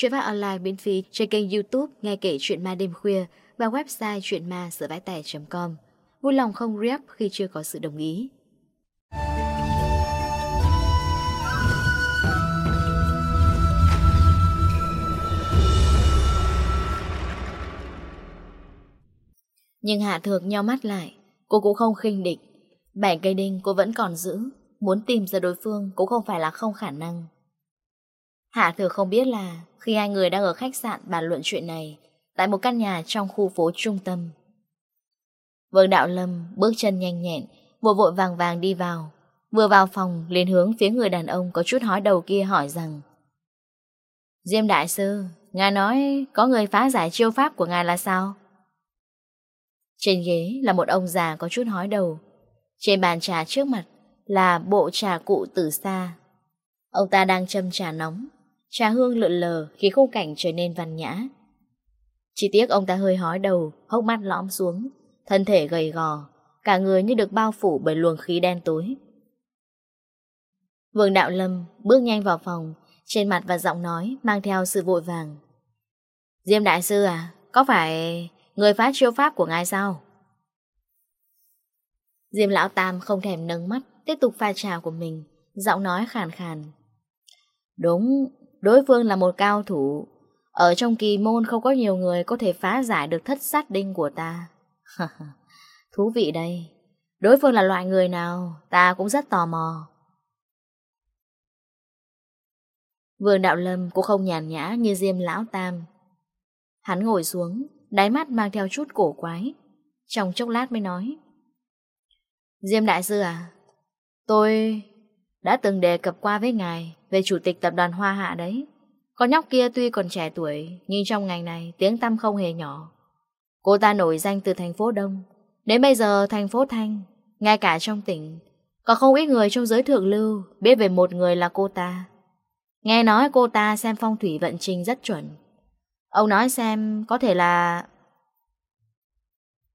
Chuyện phát online miễn phí trên kênh youtube Nghe kể chuyện ma đêm khuya và website chuyenma com. Vui lòng không rep khi chưa có sự đồng ý. Nhưng Hạ Thược nhau mắt lại. Cô cũng không khinh địch. Bảy cây đinh cô vẫn còn giữ. Muốn tìm ra đối phương cũng không phải là không khả năng. Hạ thừa không biết là khi hai người đang ở khách sạn bàn luận chuyện này tại một căn nhà trong khu phố trung tâm. Vương Đạo Lâm bước chân nhanh nhẹn, vội vội vàng vàng đi vào. Vừa vào phòng, liền hướng phía người đàn ông có chút hói đầu kia hỏi rằng Diêm Đại Sư, ngài nói có người phá giải chiêu pháp của ngài là sao? Trên ghế là một ông già có chút hói đầu. Trên bàn trà trước mặt là bộ trà cụ từ xa. Ông ta đang châm trà nóng, Trà hương lượn lờ khiến khung cảnh trở nên văn nhã. Chỉ tiếc ông ta hơi hói đầu, hốc mắt lõm xuống, thân thể gầy gò, cả người như được bao phủ bởi luồng khí đen tối. Vương Đạo Lâm bước nhanh vào phòng, trên mặt và giọng nói mang theo sự vội vàng. Diêm Đại Sư à, có phải người phá chiêu pháp của ngài sao? Diêm Lão Tam không thèm nâng mắt, tiếp tục pha trà của mình, giọng nói khàn khàn. Đúng, Đối phương là một cao thủ. Ở trong kỳ môn không có nhiều người Có thể phá giải được thất sát đinh của ta. Thú vị đây. Đối phương là loại người nào, Ta cũng rất tò mò. Vương Đạo Lâm cũng không nhàn nhã như Diêm Lão Tam. Hắn ngồi xuống, Đáy mắt mang theo chút cổ quái. Trong chốc lát mới nói, Diêm Đại Sư à Tôi đã từng đề cập qua với ngài về chủ tịch tập đoàn Hoa Hạ đấy. Con nhóc kia tuy còn trẻ tuổi, nhưng trong ngành này tiếng tăm không hề nhỏ. Cô ta nổi danh từ thành phố Đông, đến bây giờ thành phố Thanh, ngay cả trong tỉnh, có không ít người trong giới thượng lưu biết về một người là cô ta. Nghe nói cô ta xem phong thủy vận trình rất chuẩn. Ông nói xem có thể là...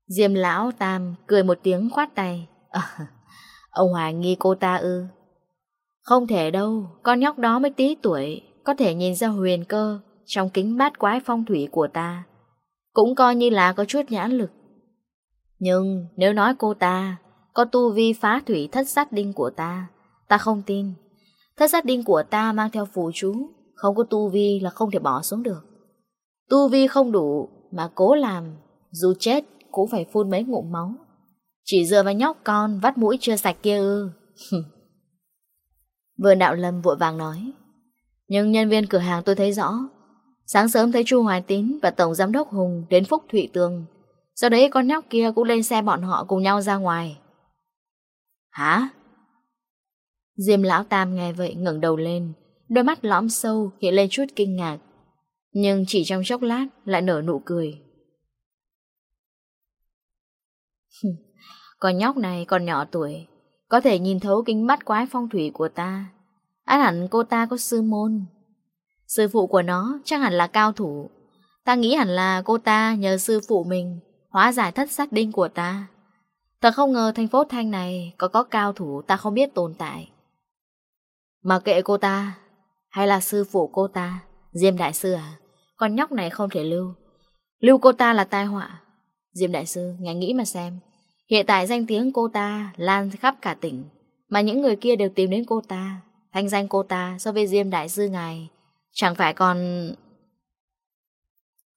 Diêm lão Tam cười một tiếng khoát tay. À, ông hoài nghi cô ta ư. Không thể đâu, con nhóc đó mới tí tuổi, có thể nhìn ra huyền cơ trong kính bát quái phong thủy của ta. Cũng coi như là có chút nhãn lực. Nhưng nếu nói cô ta có tu vi phá thủy thất sát đinh của ta, ta không tin. Thất sát đinh của ta mang theo phù chú, không có tu vi là không thể bỏ xuống được. Tu vi không đủ mà cố làm, dù chết cũng phải phun mấy ngụm máu. Chỉ dựa vào nhóc con vắt mũi chưa sạch kia ư. Vườn đạo lâm vội vàng nói. Nhưng nhân viên cửa hàng tôi thấy rõ. Sáng sớm thấy Chu Hoài Tín và Tổng Giám đốc Hùng đến Phúc Thụy Tường. Sau đấy con nhóc kia cũng lên xe bọn họ cùng nhau ra ngoài. Hả? Diêm Lão Tam nghe vậy ngẩng đầu lên. Đôi mắt lõm sâu hiện lên chút kinh ngạc. Nhưng chỉ trong chốc lát lại nở nụ cười. Con nhóc này còn nhỏ tuổi. Có thể nhìn thấu kính mắt quái phong thủy của ta. Át hẳn cô ta có sư môn. Sư phụ của nó chắc hẳn là cao thủ. Ta nghĩ hẳn là cô ta nhờ sư phụ mình Hóa giải thất sát đinh của ta. Thật không ngờ thành phố Thanh này Có có cao thủ ta không biết tồn tại. Mà kệ cô ta Hay là sư phụ cô ta Diêm đại sư à Con nhóc này không thể lưu. Lưu cô ta là tai họa. Diêm đại sư, ngài nghĩ mà xem. Hiện tại danh tiếng cô ta lan khắp cả tỉnh, mà những người kia đều tìm đến cô ta. Thanh danh cô ta so với Diêm Đại Sư Ngài, chẳng phải còn...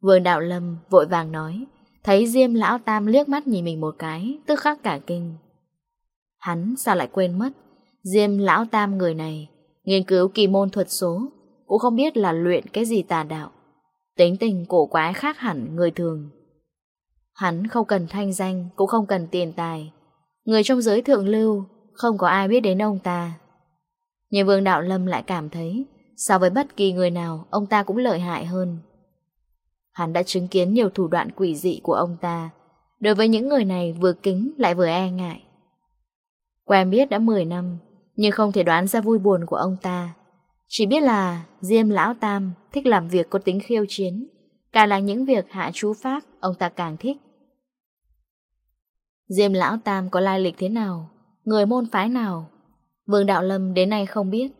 Vương Đạo Lâm vội vàng nói, thấy Diêm Lão Tam liếc mắt nhìn mình một cái, tức khắc cả kinh. Hắn sao lại quên mất, Diêm Lão Tam người này, nghiên cứu kỳ môn thuật số, cũng không biết là luyện cái gì tà đạo. Tính tình cổ quái khác hẳn người thường. Hắn không cần thanh danh, cũng không cần tiền tài. Người trong giới thượng lưu, không có ai biết đến ông ta. Nhưng Vương Đạo Lâm lại cảm thấy, so với bất kỳ người nào, ông ta cũng lợi hại hơn. Hắn đã chứng kiến nhiều thủ đoạn quỷ dị của ông ta. Đối với những người này vừa kính lại vừa e ngại. Quen biết đã 10 năm, nhưng không thể đoán ra vui buồn của ông ta. Chỉ biết là Diêm Lão Tam thích làm việc có tính khiêu chiến. Càng là những việc hạ chú pháp, ông ta càng thích. Diêm Lão Tam có lai lịch thế nào? Người môn phái nào? Vương Đạo Lâm đến nay không biết.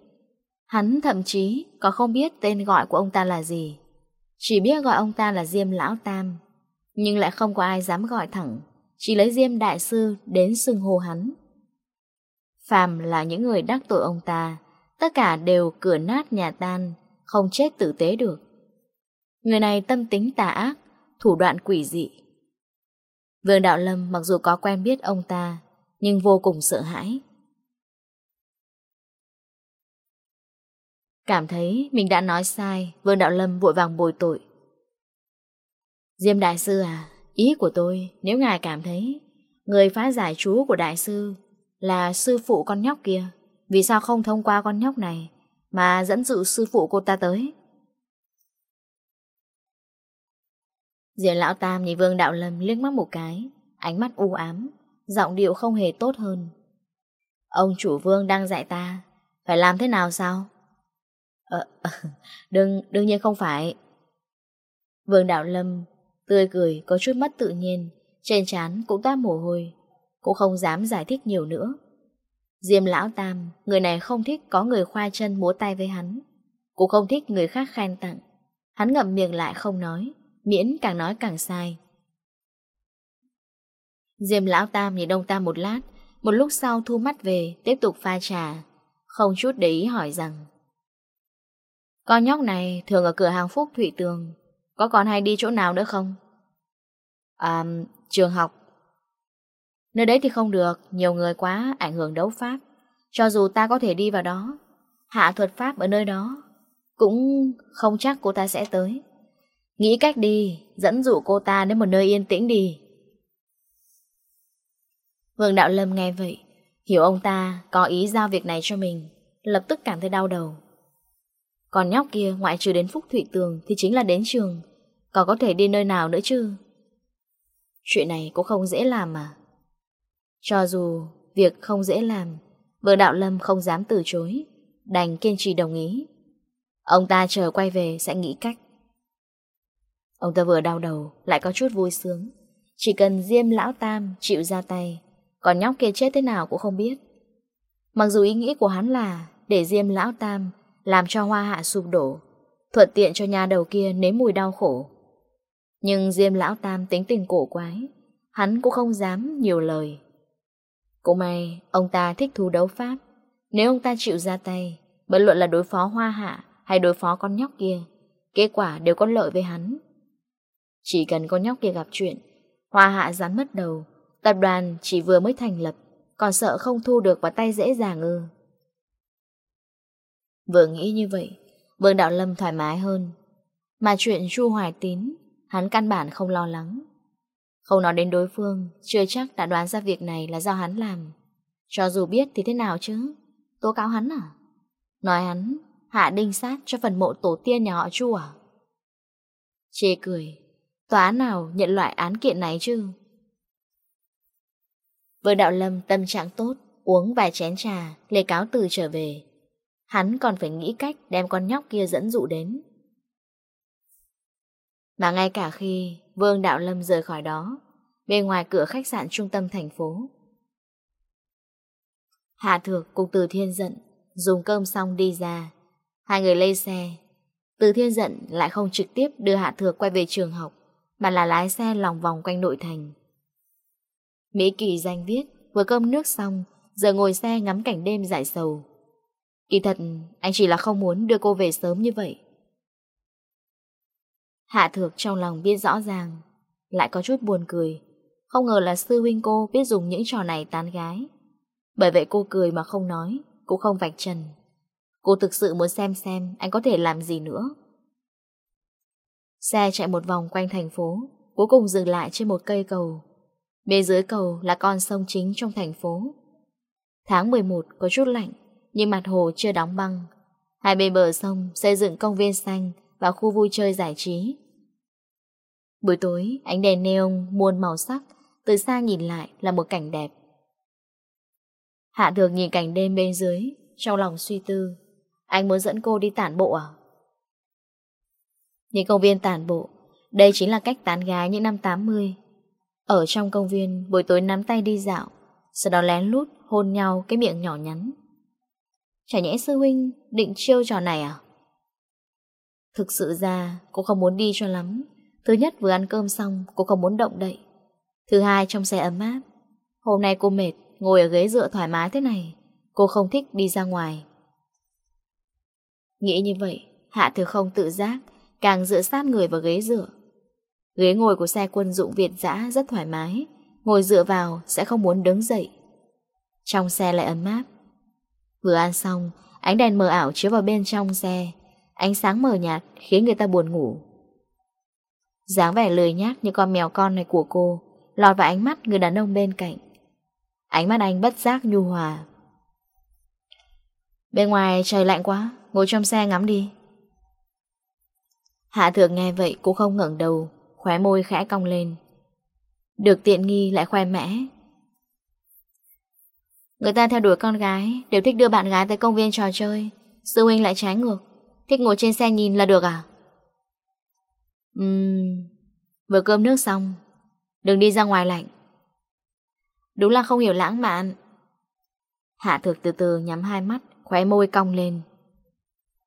Hắn thậm chí có không biết tên gọi của ông ta là gì. Chỉ biết gọi ông ta là Diêm Lão Tam, Nhưng lại không có ai dám gọi thẳng. Chỉ lấy Diêm Đại Sư đến xưng hô hắn. Phàm là những người đắc tội ông ta, Tất cả đều cửa nát nhà tan, Không chết tử tế được. Người này tâm tính tà ác, Thủ đoạn quỷ dị Vương Đạo Lâm mặc dù có quen biết ông ta, nhưng vô cùng sợ hãi. Cảm thấy mình đã nói sai, Vương Đạo Lâm vội vàng bồi tội. Diêm Đại Sư à, ý của tôi, nếu ngài cảm thấy người phá giải chú của Đại Sư là sư phụ con nhóc kia, vì sao không thông qua con nhóc này mà dẫn dụ sư phụ cô ta tới? Diện lão tam nhìn vương đạo lâm liếc mắt một cái Ánh mắt u ám Giọng điệu không hề tốt hơn. Ông chủ vương đang dạy ta Phải làm thế nào sao? Ờ, à, đừng, đương nhiên không phải. Vương đạo lâm Tươi cười có chút mất tự nhiên Trên trán cũng toát mồ hôi Cũng không dám giải thích nhiều nữa. Diêm lão tam Người này không thích có người khoa chân múa tay với hắn Cũng không thích người khác khen tặng. Hắn ngậm miệng lại không nói miễn càng nói càng sai. Diêm lão tam nhìn đông tam một lát, một lúc sau thu mắt về, tiếp tục pha trà, không chút để ý hỏi rằng. Con nhóc này thường ở cửa hàng Phúc Thụy Tường, có còn hay đi chỗ nào nữa không? À, trường học. Nơi đấy thì không được, nhiều người quá ảnh hưởng đấu pháp. Cho dù ta có thể đi vào đó, hạ thuật pháp ở nơi đó, cũng không chắc cô ta sẽ tới. Nghĩ cách đi, dẫn dụ cô ta đến một nơi yên tĩnh đi. Vương Đạo Lâm nghe vậy, hiểu ông ta có ý giao việc này cho mình, lập tức cảm thấy đau đầu. Còn nhóc kia ngoại trừ đến Phúc Thụy Tường thì chính là đến trường, còn có thể đi nơi nào nữa chứ? Chuyện này cũng không dễ làm mà. Cho dù việc không dễ làm, Vương Đạo Lâm không dám từ chối, đành kiên trì đồng ý. Ông ta chờ quay về sẽ nghĩ cách. Ông ta vừa đau đầu, lại có chút vui sướng. Chỉ cần Diêm Lão Tam chịu ra tay, còn nhóc kia chết thế nào cũng không biết. Mặc dù ý nghĩ của hắn là để Diêm Lão Tam làm cho hoa hạ sụp đổ, thuận tiện cho nhà đầu kia nếm mùi đau khổ. Nhưng Diêm Lão Tam tính tình cổ quái, hắn cũng không dám nhiều lời. Cũng may, ông ta thích thú đấu pháp. Nếu ông ta chịu ra tay, bất luận là đối phó hoa hạ hay đối phó con nhóc kia, kết quả đều có lợi với hắn. Chỉ cần con nhóc kia gặp chuyện, Hoa hạ rắn mất đầu, Tập đoàn chỉ vừa mới thành lập, Còn sợ không thu được vào tay dễ dàng ư. Vừa nghĩ như vậy, Vương Đạo Lâm thoải mái hơn. Mà chuyện Chu Hoài Tín, Hắn căn bản không lo lắng. Không nói đến đối phương, Chưa chắc đã đoán ra việc này là do hắn làm. Cho dù biết thì thế nào chứ? Tố cáo hắn à? Nói hắn, hạ đinh sát cho phần mộ tổ tiên nhà họ Chu à? Chê cười. Tòa nào nhận loại án kiện này chứ? Với đạo lâm tâm trạng tốt, uống vài chén trà, lê cáo từ trở về. Hắn còn phải nghĩ cách đem con nhóc kia dẫn dụ đến. Mà ngay cả khi Vương Đạo Lâm rời khỏi đó, bên ngoài cửa khách sạn trung tâm thành phố. Hạ Thược cùng Từ Thiên Dận dùng cơm xong đi ra. Hai người lây xe. Từ Thiên Dận lại không trực tiếp đưa Hạ Thược quay về trường học, mà là lái xe lòng vòng quanh nội thành. Mỹ Kỳ danh viết, vừa cơm nước xong, giờ ngồi xe ngắm cảnh đêm giải sầu. Kỳ thật, anh chỉ là không muốn đưa cô về sớm như vậy. Hạ thược trong lòng biết rõ ràng, lại có chút buồn cười. Không ngờ là sư huynh cô biết dùng những trò này tán gái. Bởi vậy cô cười mà không nói, cũng không vạch trần. Cô thực sự muốn xem xem anh có thể làm gì nữa. Xe chạy một vòng quanh thành phố, cuối cùng dừng lại trên một cây cầu. Bên dưới cầu là con sông chính trong thành phố. Tháng 11 có chút lạnh, nhưng mặt hồ chưa đóng băng. Hai bên bờ sông xây dựng công viên xanh và khu vui chơi giải trí. Buổi tối, ánh đèn neon muôn màu sắc, từ xa nhìn lại là một cảnh đẹp. Hạ thường nhìn cảnh đêm bên dưới, trong lòng suy tư. Anh muốn dẫn cô đi tản bộ à? Những công viên tản bộ, Đây chính là cách tán gái những năm 80 Ở trong công viên, buổi tối nắm tay đi dạo, Sau đó lén lút hôn nhau cái miệng nhỏ nhắn. Chả nhẽ sư huynh định chiêu trò này à? Thực sự ra, cô không muốn đi cho lắm. Thứ nhất, vừa ăn cơm xong, cô không muốn động đậy. Thứ hai, trong xe ấm áp, Hôm nay cô mệt, Ngồi ở ghế dựa thoải mái thế này, Cô không thích đi ra ngoài. Nghĩ như vậy, Hạ thừa không tự giác càng dựa sát người vào ghế dựa. Ghế ngồi của xe quân dụng Việt dã rất thoải mái, ngồi dựa vào sẽ không muốn đứng dậy. Trong xe lại ấm áp. Vừa ăn xong, ánh đèn mờ ảo chiếu vào bên trong xe, ánh sáng mờ nhạt khiến người ta buồn ngủ. dáng vẻ lười nhác như con mèo con này của cô, lọt vào ánh mắt người đàn ông bên cạnh. Ánh mắt anh bất giác nhu hòa. Bên ngoài trời lạnh quá, ngồi trong xe ngắm đi. Hạ thượng nghe vậy cũng không ngẩng đầu, Khóe môi khẽ cong lên. Được tiện nghi lại khoe mẽ. Người ta theo đuổi con gái, Đều thích đưa bạn gái tới công viên trò chơi. Sư huynh lại trái ngược. Thích ngồi trên xe nhìn là được à? Uhm Vừa cơm nước xong, Đừng đi ra ngoài lạnh. Đúng là không hiểu lãng mạn. Hạ thược từ từ nhắm hai mắt, Khóe môi cong lên.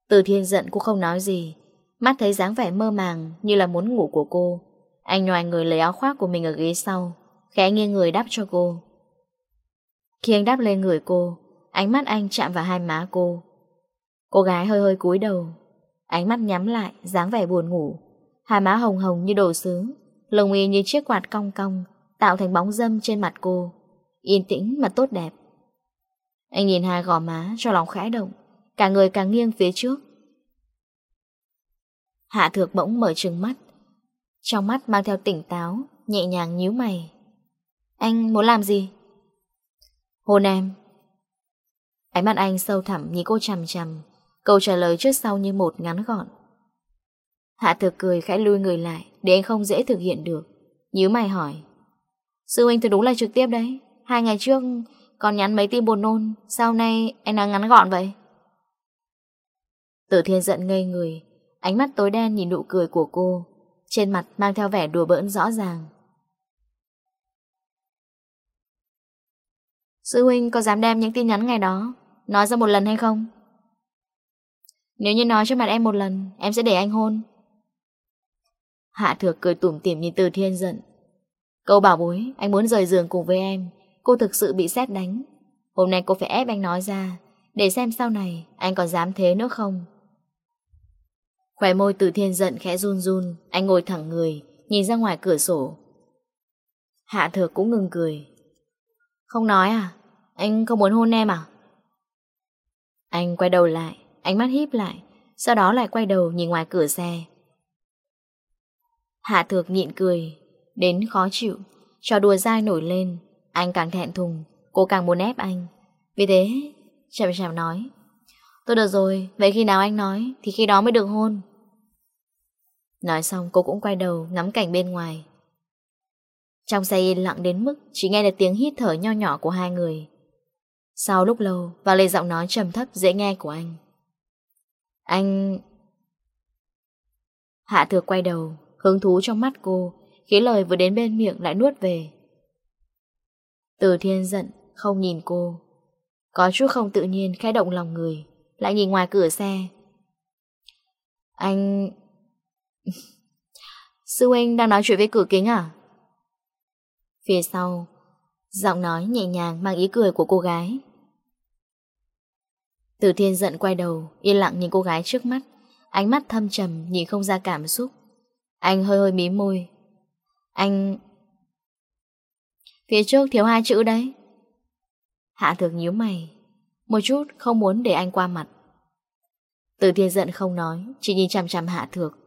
Từ thiên giận cũng không nói gì. Mắt thấy dáng vẻ mơ màng như là muốn ngủ của cô. Anh nhòi người lấy áo khoác của mình ở ghế sau, Khẽ nghiêng người đáp cho cô. Khi anh đáp lên người cô, Ánh mắt anh chạm vào hai má cô. Cô gái hơi hơi cúi đầu, Ánh mắt nhắm lại, dáng vẻ buồn ngủ. Hai má hồng hồng như đồ sứ Lồng y như chiếc quạt cong cong, Tạo thành bóng dâm trên mặt cô. Yên tĩnh mà tốt đẹp. Anh nhìn hai gò má cho lòng khẽ động, Cả người càng nghiêng phía trước. Hạ thược bỗng mở trừng mắt. Trong mắt mang theo tỉnh táo, Nhẹ nhàng nhíu mày. Anh muốn làm gì? Hôn em. Ánh mắt anh sâu thẳm nhìn cô chằm chằm, Câu trả lời trước sau như một ngắn gọn. Hạ thược cười khẽ lui người lại, Để anh không dễ thực hiện được. Nhíu mày hỏi. Sư huynh thì đúng là trực tiếp đấy. Hai ngày trước còn nhắn mấy tin buồn nôn, sau nay anh đang ngắn gọn vậy? Tử thiên giận ngây người Ánh mắt tối đen nhìn nụ cười của cô, Trên mặt mang theo vẻ đùa bỡn rõ ràng. Sư huynh có dám đem những tin nhắn ngày đó Nói ra một lần hay không? Nếu như nói trước mặt em một lần, Em sẽ để anh hôn. Hạ thược cười tủm tỉm nhìn từ thiên giận. Câu bảo bối, Anh muốn rời giường cùng với em, Cô thực sự bị xét đánh. Hôm nay cô phải ép anh nói ra, Để xem sau này anh còn dám thế nữa không. Khỏe môi từ thiên giận khẽ run run, anh ngồi thẳng người, nhìn ra ngoài cửa sổ. Hạ thược cũng ngừng cười. Không nói à? Anh không muốn hôn em à? Anh quay đầu lại, ánh mắt híp lại, sau đó lại quay đầu nhìn ngoài cửa xe. Hạ thược nhịn cười, đến khó chịu, trò đùa dai nổi lên, anh càng thẹn thùng, cô càng muốn ép anh. Vì thế, chạm chạm nói, tôi được rồi, vậy khi nào anh nói thì khi đó mới được hôn. Nói xong cô cũng quay đầu ngắm cảnh bên ngoài. Trong xe yên lặng đến mức Chỉ nghe được tiếng hít thở nho nhỏ của hai người. Sau lúc lâu Vào lời giọng nói trầm thấp dễ nghe của anh. Anh... Hạ thừa quay đầu, Hứng thú trong mắt cô Khi lời vừa đến bên miệng lại nuốt về. Từ thiên giận, Không nhìn cô. Có chút không tự nhiên khai động lòng người, Lại nhìn ngoài cửa xe. Anh... Sư huynh đang nói chuyện với cửa kính à? Phía sau, giọng nói nhẹ nhàng mang ý cười của cô gái. Từ thiên giận quay đầu, yên lặng nhìn cô gái trước mắt, ánh mắt thâm trầm nhìn không ra cảm xúc. Anh hơi hơi mí môi. Anh... Phía trước thiếu hai chữ đấy. Hạ thược nhíu mày, một chút không muốn để anh qua mặt. Từ thiên giận không nói, chỉ nhìn chằm chằm hạ thược,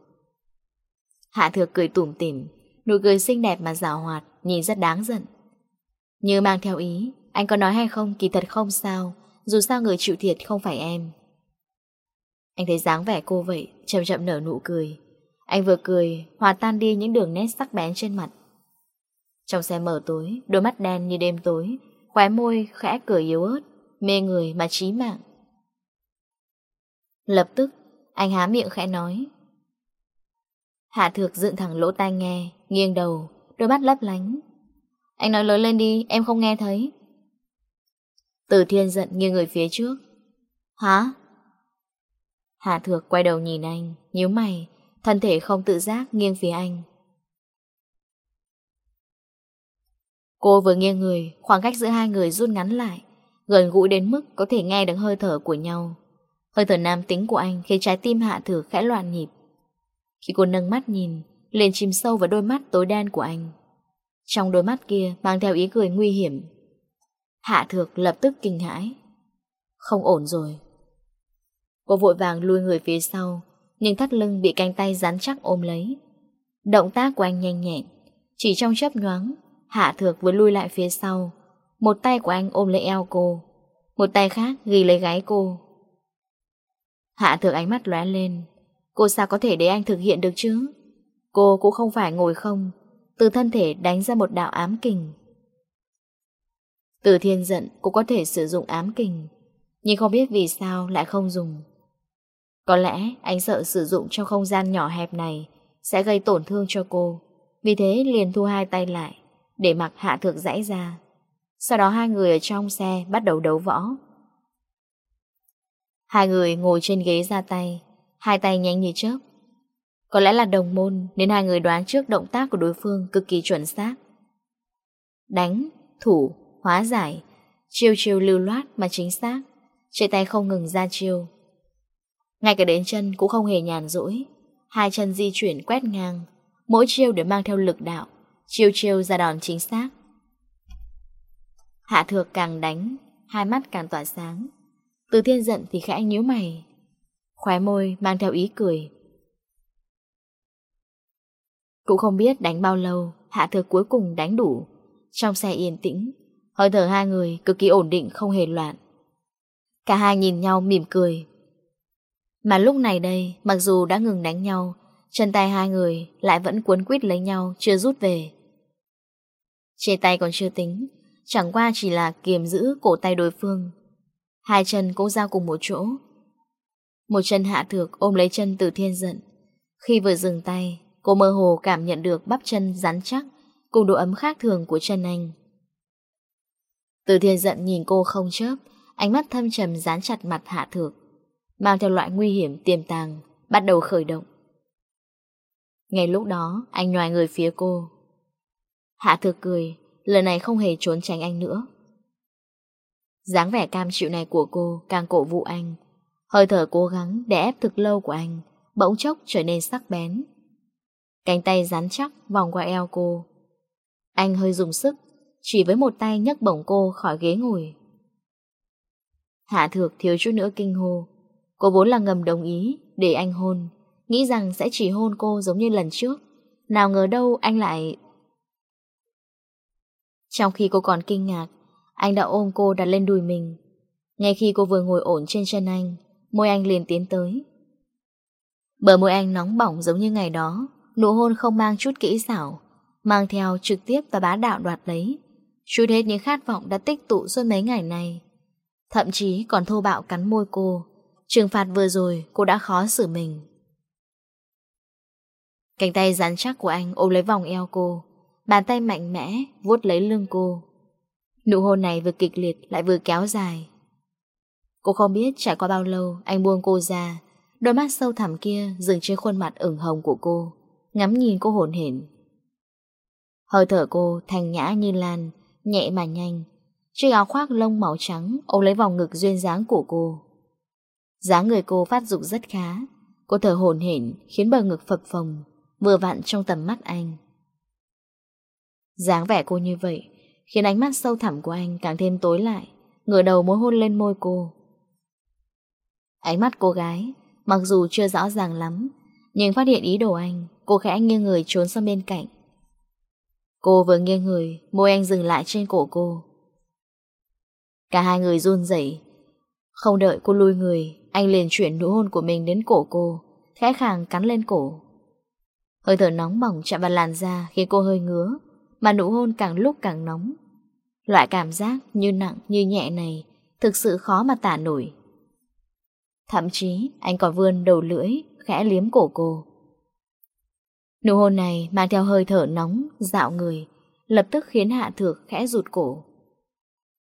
Hạ Thược cười tủm tỉm, nụ cười xinh đẹp mà rào hoạt, nhìn rất đáng giận. Như mang theo ý, anh có nói hay không kỳ thật không sao, dù sao người chịu thiệt không phải em. Anh thấy dáng vẻ cô vậy, chậm chậm nở nụ cười. Anh vừa cười, hòa tan đi những đường nét sắc bén trên mặt. Trong xe mở tối, đôi mắt đen như đêm tối, khóe môi khẽ cười yếu ớt, mê người mà trí mạng. Lập tức, anh há miệng khẽ nói, Hạ thược dựng thẳng lỗ tai nghe Nghiêng đầu Đôi mắt lấp lánh. Anh nói lớn lên đi em không nghe thấy. Từ thiên giận nghiêng người phía trước. Hả? Hạ thược quay đầu nhìn anh nhíu mày Thân thể không tự giác nghiêng phía anh. Cô vừa nghiêng người, khoảng cách giữa hai người rút ngắn lại, gần gũi đến mức có thể nghe được hơi thở của nhau. Hơi thở nam tính của anh khiến trái tim hạ thử khẽ loạn nhịp. Khi cô nâng mắt nhìn, liền chìm sâu vào đôi mắt tối đen của anh. Trong đôi mắt kia mang theo ý cười nguy hiểm. Hạ thược lập tức kinh hãi. Không ổn rồi. Cô vội vàng lui người phía sau, nhưng thắt lưng bị cánh tay rắn chắc ôm lấy. Động tác của anh nhanh nhẹn, chỉ trong chớp nhoáng, Hạ thược vừa lui lại phía sau. Một tay của anh ôm lấy eo cô, một tay khác ghi lấy gáy cô. Hạ thược ánh mắt lóe lên, Cô sao có thể để anh thực hiện được chứ? Cô cũng không phải ngồi không. Từ thân thể đánh ra một đạo ám kình. Từ thiên giận cũng có thể sử dụng ám kình, Nhưng không biết vì sao lại không dùng. Có lẽ anh sợ sử dụng trong không gian nhỏ hẹp này Sẽ gây tổn thương cho cô. Vì thế liền thu hai tay lại, Để mặc hạ thược rãi ra. Sau đó hai người ở trong xe bắt đầu đấu võ. Hai người ngồi trên ghế ra tay. Hai tay nhanh như chớp. Có lẽ là đồng môn Nên hai người đoán trước động tác của đối phương Cực kỳ chuẩn xác. Đánh, thủ, hóa giải Chiêu chiêu lưu loát mà chính xác chạy tay không ngừng ra chiêu. Ngay cả đến chân cũng không hề nhàn rỗi Hai chân di chuyển quét ngang Mỗi chiêu đều mang theo lực đạo Chiêu chiêu ra đòn chính xác. Hạ thược càng đánh Hai mắt càng tỏa sáng. Từ thiên giận thì khẽ nhíu mày Khóe môi mang theo ý cười. Cũng không biết đánh bao lâu, Hạ thừa cuối cùng đánh đủ. Trong xe yên tĩnh, Hơi thở hai người cực kỳ ổn định không hề loạn. Cả hai nhìn nhau mỉm cười. Mà lúc này đây, Mặc dù đã ngừng đánh nhau, Chân tay hai người lại vẫn cuốn quýt lấy nhau Chưa rút về. Chia tay còn chưa tính, Chẳng qua chỉ là kiềm giữ cổ tay đối phương. Hai chân cũng giao cùng một chỗ một chân hạ thược ôm lấy chân từ thiên giận. Khi vừa dừng tay, Cô mơ hồ cảm nhận được bắp chân rắn chắc Cùng độ ấm khác thường của chân anh. Từ thiên giận nhìn cô không chớp, Ánh mắt thâm trầm dán chặt mặt hạ thược, Mang theo loại nguy hiểm tiềm tàng, Bắt đầu khởi động. Ngay lúc đó, Anh nhòi người phía cô. Hạ thược cười, Lần này không hề trốn tránh anh nữa. dáng vẻ cam chịu này của cô Càng cổ vụ anh. Hơi thở cố gắng để ép thực lâu của anh Bỗng chốc trở nên sắc bén. Cánh tay rắn chắc vòng qua eo cô. Anh hơi dùng sức, Chỉ với một tay nhấc bổng cô khỏi ghế ngồi. Hạ thược thiếu chút nữa kinh hô. Cô vốn là ngầm đồng ý để anh hôn. Nghĩ rằng sẽ chỉ hôn cô giống như lần trước. Nào ngờ đâu anh lại Trong khi cô còn kinh ngạc, Anh đã ôm cô đặt lên đùi mình. Ngay khi cô vừa ngồi ổn trên chân anh Môi anh liền tiến tới. Bờ môi anh nóng bỏng giống như ngày đó, Nụ hôn không mang chút kỹ xảo, Mang theo trực tiếp và bá đạo đoạt lấy. Chút hết những khát vọng đã tích tụ suốt mấy ngày này. Thậm chí còn thô bạo cắn môi cô. Trừng phạt vừa rồi, cô đã khó xử mình. Cánh tay rắn chắc của anh ôm lấy vòng eo cô. Bàn tay mạnh mẽ vuốt lấy lưng cô. Nụ hôn này vừa kịch liệt lại vừa kéo dài. Cô không biết trải qua bao lâu anh buông cô ra, Đôi mắt sâu thẳm kia dừng trên khuôn mặt ửng hồng của cô, Ngắm nhìn cô hồn hển. Hơi thở cô thanh nhã như lan, Nhẹ mà nhanh. Chiếc áo khoác lông màu trắng Ôm lấy vòng ngực duyên dáng của cô. Dáng người cô phát dục rất khá. Cô thở hồn hển Khiến bờ ngực phập phồng, Vừa vặn trong tầm mắt anh. Dáng vẻ cô như vậy Khiến ánh mắt sâu thẳm của anh càng thêm tối lại, Ngửa đầu muốn hôn lên môi cô. Ánh mắt cô gái, mặc dù chưa rõ ràng lắm, nhưng phát hiện ý đồ anh, cô khẽ nghiêng người trốn sang bên cạnh. Cô vừa nghiêng người, môi anh dừng lại trên cổ cô. Cả hai người run rẩy Không đợi cô lui người, anh liền chuyển nụ hôn của mình đến cổ cô, khẽ khàng cắn lên cổ. Hơi thở nóng bỏng chạm vào làn da khiến cô hơi ngứa, mà nụ hôn càng lúc càng nóng. Loại cảm giác như nặng như nhẹ này thực sự khó mà tả nổi. Thậm chí anh còn vươn đầu lưỡi, Khẽ liếm cổ cô. Nụ hôn này mang theo hơi thở nóng, Dạo người, Lập tức khiến Hạ Thược khẽ rụt cổ.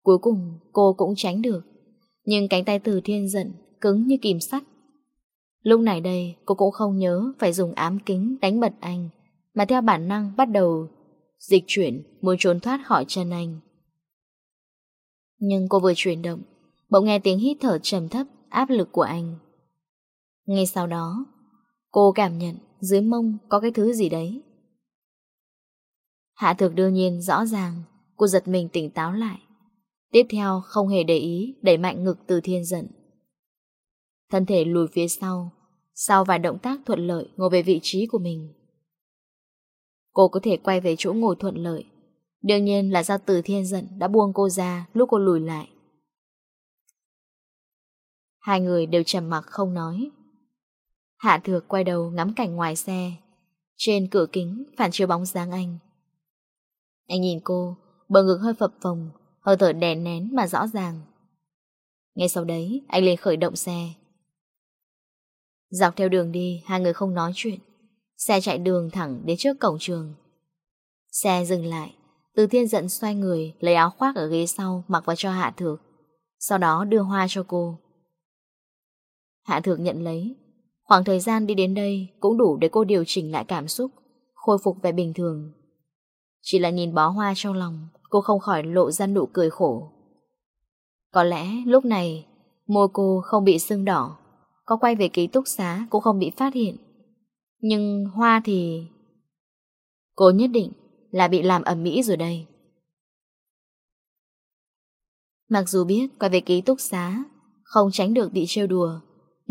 Cuối cùng, cô cũng tránh được, Nhưng cánh tay từ thiên giận, Cứng như kìm sắt. Lúc này đây, cô cũng không nhớ Phải dùng ám kính đánh bật anh, Mà theo bản năng bắt đầu Dịch chuyển, muốn trốn thoát khỏi chân anh. Nhưng cô vừa chuyển động, Bỗng nghe tiếng hít thở trầm thấp áp lực của anh. Ngay sau đó, cô cảm nhận dưới mông có cái thứ gì đấy. Hạ thực đương nhiên rõ ràng, cô giật mình tỉnh táo lại. Tiếp theo không hề để ý đẩy mạnh ngực từ thiên giận. Thân thể lùi phía sau, sau vài động tác thuận lợi ngồi về vị trí của mình. Cô có thể quay về chỗ ngồi thuận lợi. Đương nhiên là do từ thiên giận đã buông cô ra lúc cô lùi lại. Hai người đều trầm mặc không nói. Hạ thược quay đầu ngắm cảnh ngoài xe. Trên cửa kính phản chiếu bóng dáng anh. Anh nhìn cô, bờ ngực hơi phập phồng, hơi thở đè nén mà rõ ràng. Ngay sau đấy, anh liền khởi động xe. Dọc theo đường đi, hai người không nói chuyện. Xe chạy đường thẳng đến trước cổng trường. Xe dừng lại, từ thiên giận xoay người, lấy áo khoác ở ghế sau, mặc vào cho hạ thược. Sau đó đưa hoa cho cô. Hạ thược nhận lấy. Khoảng thời gian đi đến đây cũng đủ để cô điều chỉnh lại cảm xúc, khôi phục về bình thường. Chỉ là nhìn bó hoa trong lòng, cô không khỏi lộ ra nụ cười khổ. Có lẽ lúc này, môi cô không bị sưng đỏ, có quay về ký túc xá cũng không bị phát hiện. Nhưng hoa thì... Cô nhất định là bị làm ẩm mỹ rồi đây. Mặc dù biết quay về ký túc xá, không tránh được bị trêu đùa,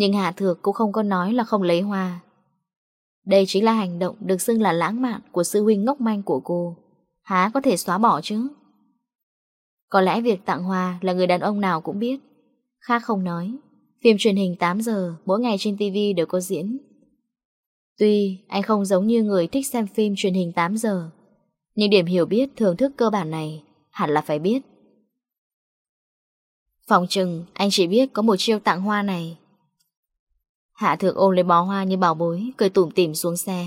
nhưng Hạ Thược cũng không có nói là không lấy hoa. Đây chính là hành động được xưng là lãng mạn Của sư huynh ngốc manh của cô. Há có thể xóa bỏ chứ? Có lẽ việc tặng hoa Là người đàn ông nào cũng biết. Khác không nói. Phim truyền hình 8 giờ, Mỗi ngày trên tv đều có diễn. Tuy anh không giống như người thích xem phim truyền hình 8 giờ, Nhưng điểm hiểu biết thưởng thức cơ bản này Hẳn là phải biết. Phòng trừng anh chỉ biết có một chiêu tặng hoa này. Hạ thượng ôm lấy bó hoa như bảo bối Cười tủm tỉm xuống xe.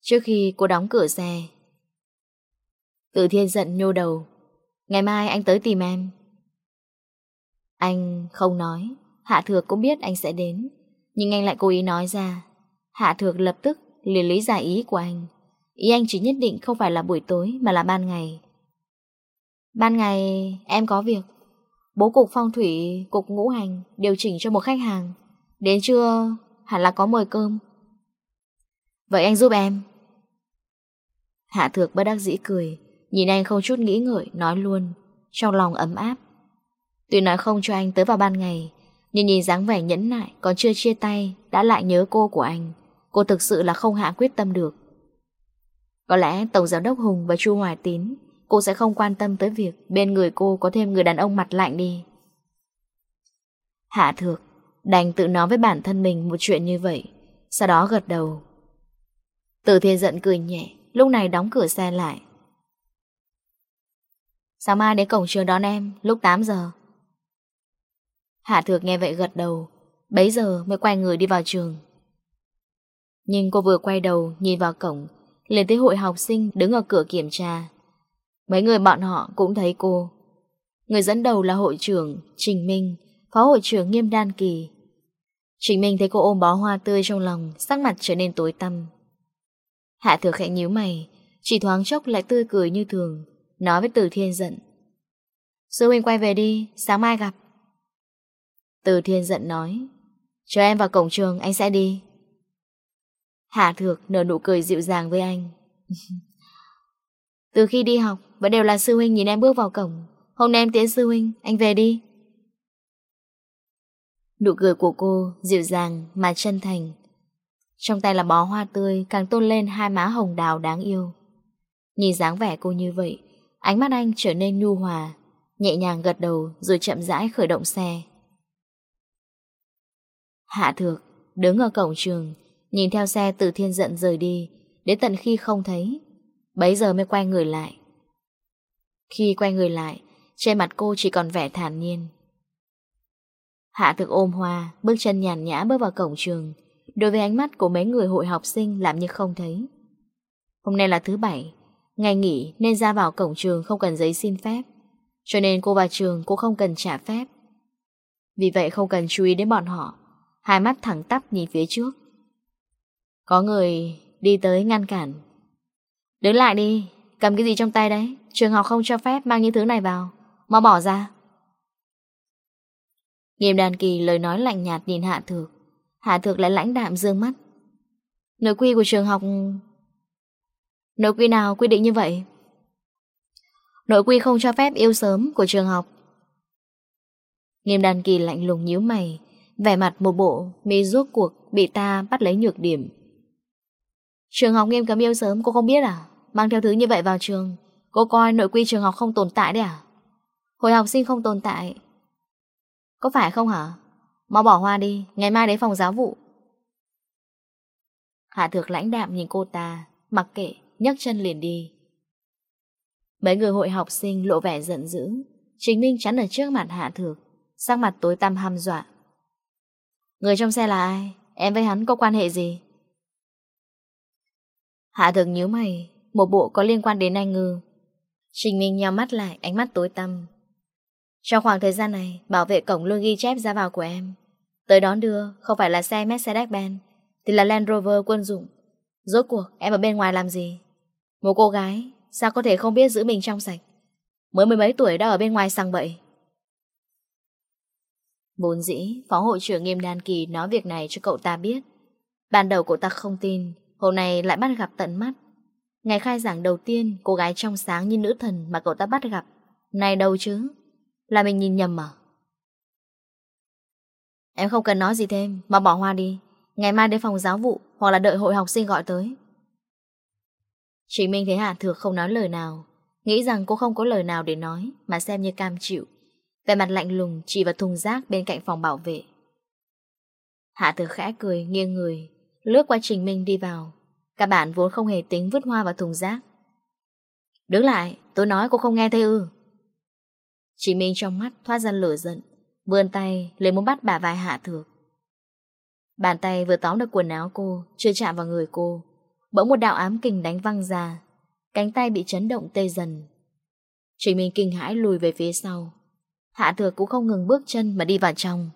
Trước khi cô đóng cửa xe Từ thiên giận nhô đầu. Ngày mai anh tới tìm em. Anh không nói Hạ thược cũng biết anh sẽ đến. Nhưng anh lại cố ý nói ra. Hạ thược lập tức liền lý giải ý của anh. Ý anh chỉ nhất định không phải là buổi tối Mà là ban ngày. Ban ngày em có việc. Bố cục phong thủy, cục ngũ hành Điều chỉnh cho một khách hàng. Đến trưa, hẳn là có mời cơm. Vậy anh giúp em. Hạ thược bất đắc dĩ cười, Nhìn anh không chút nghĩ ngợi, Nói luôn, Trong lòng ấm áp. Tuy nói không cho anh tới vào ban ngày, Nhưng nhìn dáng vẻ nhẫn nại, Còn chưa chia tay, Đã lại nhớ cô của anh. Cô thực sự là không hạ quyết tâm được. Có lẽ Tổng Giám Đốc Hùng và Chu Hoài Tín, Cô sẽ không quan tâm tới việc Bên người cô có thêm người đàn ông mặt lạnh đi. Hạ thược Đành tự nói với bản thân mình một chuyện như vậy. Sau đó gật đầu. Từ thiên giận cười nhẹ, Lúc này đóng cửa xe lại. Sáng mai đến cổng trường đón em, Lúc 8 giờ. Hạ thược nghe vậy gật đầu, Bấy giờ mới quay người đi vào trường. Nhưng cô vừa quay đầu, Nhìn vào cổng, liền thấy hội học sinh đứng ở cửa kiểm tra. Mấy người bọn họ cũng thấy cô. Người dẫn đầu là hội trưởng Trình Minh, Phó hội trưởng Nghiêm Đan Kỳ. Trình Minh thấy cô ôm bó hoa tươi trong lòng Sắc mặt trở nên tối tăm. Hạ thừa khẽ nhíu mày Chỉ thoáng chốc lại tươi cười như thường Nói với Từ Thiên giận. Sư huynh quay về đi, sáng mai gặp. Từ Thiên giận nói Chờ em vào cổng trường anh sẽ đi. Hạ thược nở nụ cười dịu dàng với anh. Từ khi đi học Vẫn đều là sư huynh nhìn em bước vào cổng. Hôm nay em tiễn sư huynh, anh về đi. Nụ cười của cô dịu dàng mà chân thành. Trong tay là bó hoa tươi càng tôn lên hai má hồng đào đáng yêu. Nhìn dáng vẻ cô như vậy, ánh mắt anh trở nên nhu hòa, nhẹ nhàng gật đầu rồi chậm rãi khởi động xe. Hạ thược, đứng ở cổng trường, nhìn theo xe từ thiên giận rời đi, đến tận khi không thấy, bấy giờ mới quay người lại. Khi quay người lại, trên mặt cô chỉ còn vẻ thản nhiên. Hạ thực ôm hoa, bước chân nhàn nhã bước vào cổng trường, đối với ánh mắt của mấy người hội học sinh làm như không thấy. Hôm nay là thứ bảy, ngày nghỉ nên ra vào cổng trường không cần giấy xin phép, cho nên cô vào trường cũng không cần trả phép. Vì vậy không cần chú ý đến bọn họ, hai mắt thẳng tắp nhìn phía trước. Có người đi tới ngăn cản. Đứng lại đi, cầm cái gì trong tay đấy, trường học không cho phép mang những thứ này vào, mau bỏ ra. Nghiêm đàn kỳ lời nói lạnh nhạt nhìn Hạ Thược. Hạ Thược lại lãnh đạm dương mắt. Nội quy của trường học Nội quy nào quy định như vậy? Nội quy không cho phép yêu sớm của trường học. Nghiêm đàn kỳ lạnh lùng nhíu mày, Vẻ mặt một bộ Mi rốt cuộc bị ta bắt lấy nhược điểm. Trường học nghiêm cấm yêu sớm, cô không biết à? Mang theo thứ như vậy vào trường, Cô coi nội quy trường học không tồn tại đấy à? Hồi học sinh không tồn tại có phải không hả? Mau bỏ hoa đi, ngày mai đến phòng giáo vụ. Hạ thược lãnh đạm nhìn cô ta, mặc kệ, nhấc chân liền đi. Mấy người hội học sinh lộ vẻ giận dữ, Trình Minh chắn ở trước mặt Hạ Thược, sang mặt tối tăm hăm dọa. Người trong xe là ai? Em với hắn có quan hệ gì? Hạ Thược nhíu mày, một bộ có liên quan đến anh ngư. Trình Minh nhắm mắt lại, ánh mắt tối tăm, trong khoảng thời gian này, bảo vệ cổng luôn ghi chép ra vào của em. Tới đón đưa, không phải là xe Mercedes-Benz, thì là Land Rover quân dụng. Rốt cuộc, em ở bên ngoài làm gì? Một cô gái, sao có thể không biết giữ mình trong sạch? Mới mười mấy tuổi đã ở bên ngoài sang bậy. Bốn dĩ, Phó Hội trưởng Nghiêm Đan Kỳ nói việc này cho cậu ta biết. Ban đầu cậu ta không tin, hôm nay lại bắt gặp tận mắt. Ngày khai giảng đầu tiên, cô gái trong sáng như nữ thần mà cậu ta bắt gặp. Này đâu chứ? Là mình nhìn nhầm mà. Em không cần nói gì thêm, Mà bỏ hoa đi. Ngày mai đến phòng giáo vụ Hoặc là đợi hội học sinh gọi tới. Chị Minh thấy Hạ Thược không nói lời nào, Nghĩ rằng cô không có lời nào để nói, Mà xem như cam chịu. Về mặt lạnh lùng chỉ vào thùng rác bên cạnh phòng bảo vệ. Hạ Thược khẽ cười, nghiêng người, Lướt qua Trình Minh đi vào. Các bạn vốn không hề tính vứt hoa vào thùng rác Đứng lại, tôi nói cô không nghe thấy ư. Chị Minh trong mắt thoát ra lửa giận, Vươn tay lấy muốn bắt bà vai Hạ Thược. Bàn tay vừa tóm được quần áo cô, Chưa chạm vào người cô, Bỗng một đạo ám kình đánh văng ra, Cánh tay bị chấn động tê dần. Chị Minh kinh hãi lùi về phía sau, Hạ Thược cũng không ngừng bước chân Mà đi vào trong.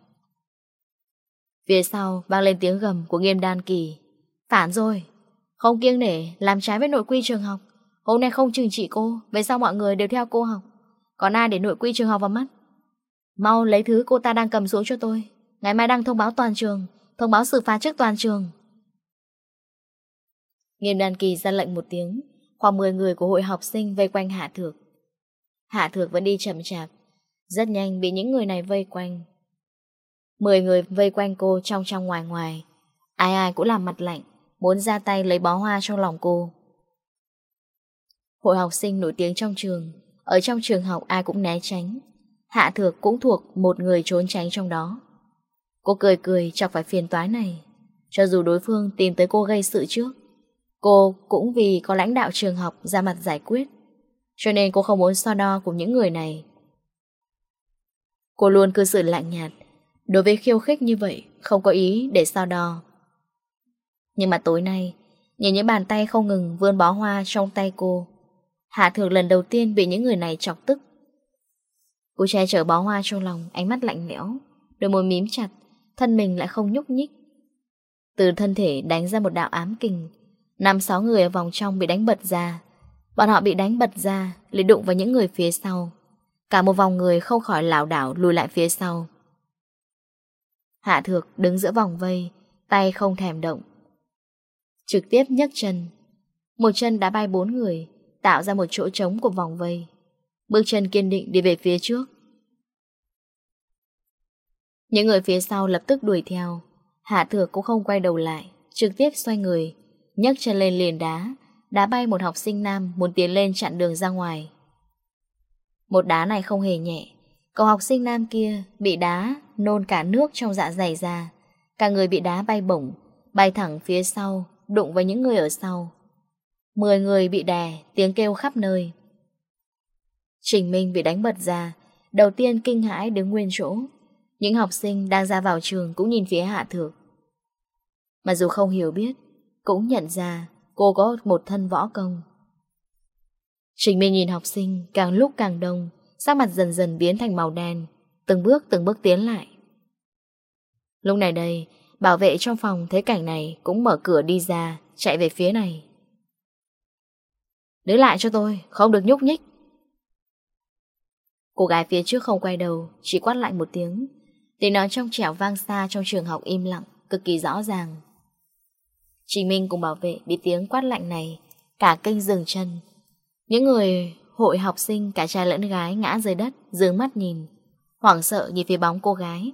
Phía sau vang lên tiếng gầm của nghiêm đan kỳ, Phản rồi, Không kiêng nể làm trái với nội quy trường học, Hôm nay không trừng trị cô Về sau mọi người đều theo cô học? Còn ai để nội quy trường học vào mắt. Mau lấy thứ cô ta đang cầm xuống cho tôi. Ngày mai đăng thông báo toàn trường, Thông báo xử phạt trước toàn trường. Nghiêm đàn kỳ ra lệnh một tiếng, Khoảng 10 người của hội học sinh vây quanh Hạ Thược. Hạ Thược vẫn đi chậm chạp, Rất nhanh bị những người này vây quanh. 10 người vây quanh cô trong trong ngoài ngoài. Ai ai cũng làm mặt lạnh, Muốn ra tay lấy bó hoa trong lòng cô. Hội học sinh nổi tiếng trong trường ở trong trường học ai cũng né tránh. Hạ thược cũng thuộc một người trốn tránh trong đó. Cô cười cười chọc phải phiền toái này. Cho dù đối phương tìm tới cô gây sự trước, Cô cũng vì có lãnh đạo trường học ra mặt giải quyết. Cho nên cô không muốn so đo cùng những người này. Cô luôn cư xử lạnh nhạt. Đối với khiêu khích như vậy, Không có ý để so đo. Nhưng mà tối nay, Nhìn những bàn tay không ngừng vươn bó hoa trong tay cô Hạ Thược lần đầu tiên bị những người này chọc tức. Cô che chở bó hoa trong lòng, ánh mắt lạnh lẽo, đôi môi mím chặt, thân mình lại không nhúc nhích. Từ thân thể đánh ra một đạo ám kình, năm sáu người ở vòng trong bị đánh bật ra. Bọn họ bị đánh bật ra, lại đụng vào những người phía sau. Cả một vòng người không khỏi lảo đảo lùi lại phía sau. Hạ Thược đứng giữa vòng vây, tay không thèm động. Trực tiếp nhấc chân. Một chân đã bay bốn người, Tạo ra một chỗ trống của vòng vây. Bước chân kiên định đi về phía trước. Những người phía sau lập tức đuổi theo. Hạ thược cũng không quay đầu lại, Trực tiếp xoay người, nhấc chân lên liền đá Đá bay một học sinh nam Muốn tiến lên chặn đường ra ngoài. Một đá này không hề nhẹ, Cậu học sinh nam kia Bị đá, nôn cả nước trong dạ dày ra. Cả người bị đá bay bổng, Bay thẳng phía sau, Đụng vào những người ở sau Mười người bị đè, tiếng kêu khắp nơi. Trình Minh bị đánh bật ra, đầu tiên kinh hãi đứng nguyên chỗ. Những học sinh đang ra vào trường cũng nhìn phía Hạ Thược. mà dù không hiểu biết, cũng nhận ra cô có một thân võ công. Trình Minh nhìn học sinh càng lúc càng đông, sắc mặt dần dần biến thành màu đen, từng bước từng bước tiến lại. Lúc này đây, bảo vệ trong phòng thấy cảnh này cũng mở cửa đi ra, chạy về phía này. Đứng lại cho tôi, không được nhúc nhích. Cô gái phía trước không quay đầu, chỉ quát lạnh một tiếng. Tiếng nói trong trẻo vang xa trong trường học im lặng, cực kỳ rõ ràng. Trình Minh cùng bảo vệ bị tiếng quát lạnh này, cả kinh dừng chân. Những người hội học sinh cả trai lẫn gái ngã dưới đất, dướng mắt nhìn, hoảng sợ nhìn phía bóng cô gái.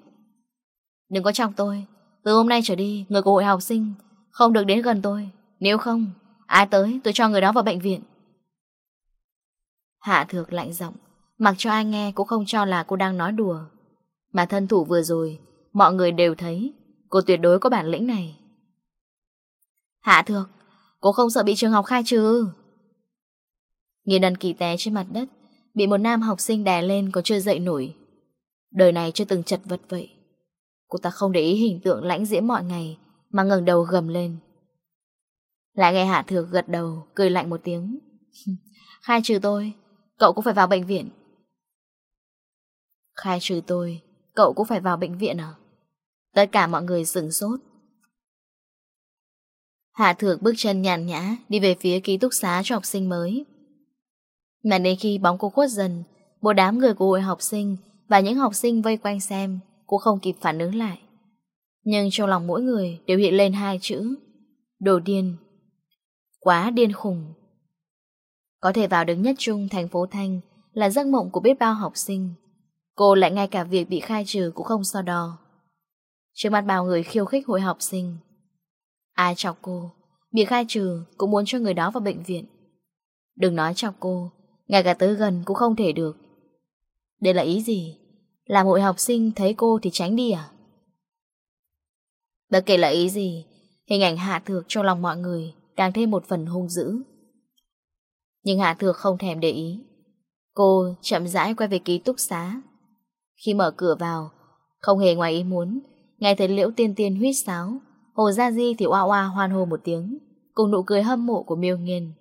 Đừng có trong tôi, từ hôm nay trở đi, người của hội học sinh không được đến gần tôi. Nếu không, ai tới tôi cho người đó vào bệnh viện. Hạ thược lạnh giọng, Mặc cho ai nghe cũng không cho là cô đang nói đùa. Mà thân thủ vừa rồi, Mọi người đều thấy, Cô tuyệt đối có bản lĩnh này. Hạ thược, Cô không sợ bị trường học khai trừ? Nghiên đàn kỳ té trên mặt đất, Bị một nam học sinh đè lên Còn chưa dậy nổi. Đời này chưa từng chật vật vậy. Cô ta không để ý hình tượng lãnh diễm mọi ngày, Mà ngẩng đầu gầm lên. Lại nghe Hạ Thược gật đầu, Cười lạnh một tiếng. Khai trừ tôi Cậu cũng phải vào bệnh viện. Khai trừ tôi, Cậu cũng phải vào bệnh viện à? Tất cả mọi người sửng sốt. Hạ thược bước chân nhàn nhã Đi về phía ký túc xá cho học sinh mới. Mà đến khi bóng cô khuất dần, Một đám người của hội học sinh Và những học sinh vây quanh xem Cũng không kịp phản ứng lại. Nhưng trong lòng mỗi người đều hiện lên hai chữ, Đồ điên. Quá điên khủng có thể vào đứng nhất trung thành phố Thanh là giấc mộng của biết bao học sinh. Cô lại ngay cả việc bị khai trừ cũng không so đo. Trước mặt bao người khiêu khích hội học sinh. Ai chọc cô, bị khai trừ cũng muốn cho người đó vào bệnh viện. Đừng nói chọc cô, ngay cả tới gần cũng không thể được. Đây là ý gì? Làm hội học sinh thấy cô thì tránh đi à? Bất kể là ý gì, hình ảnh hạ thược trong lòng mọi người càng thêm một phần hung dữ. Nhưng Hạ Thược không thèm để ý. Cô chậm rãi quay về ký túc xá. Khi mở cửa vào, không hề ngoài ý muốn, ngay thấy liễu tiên tiên huyết sáo, hồ gia di thì oa oa hoan hô một tiếng, cùng nụ cười hâm mộ của miêu nghiên.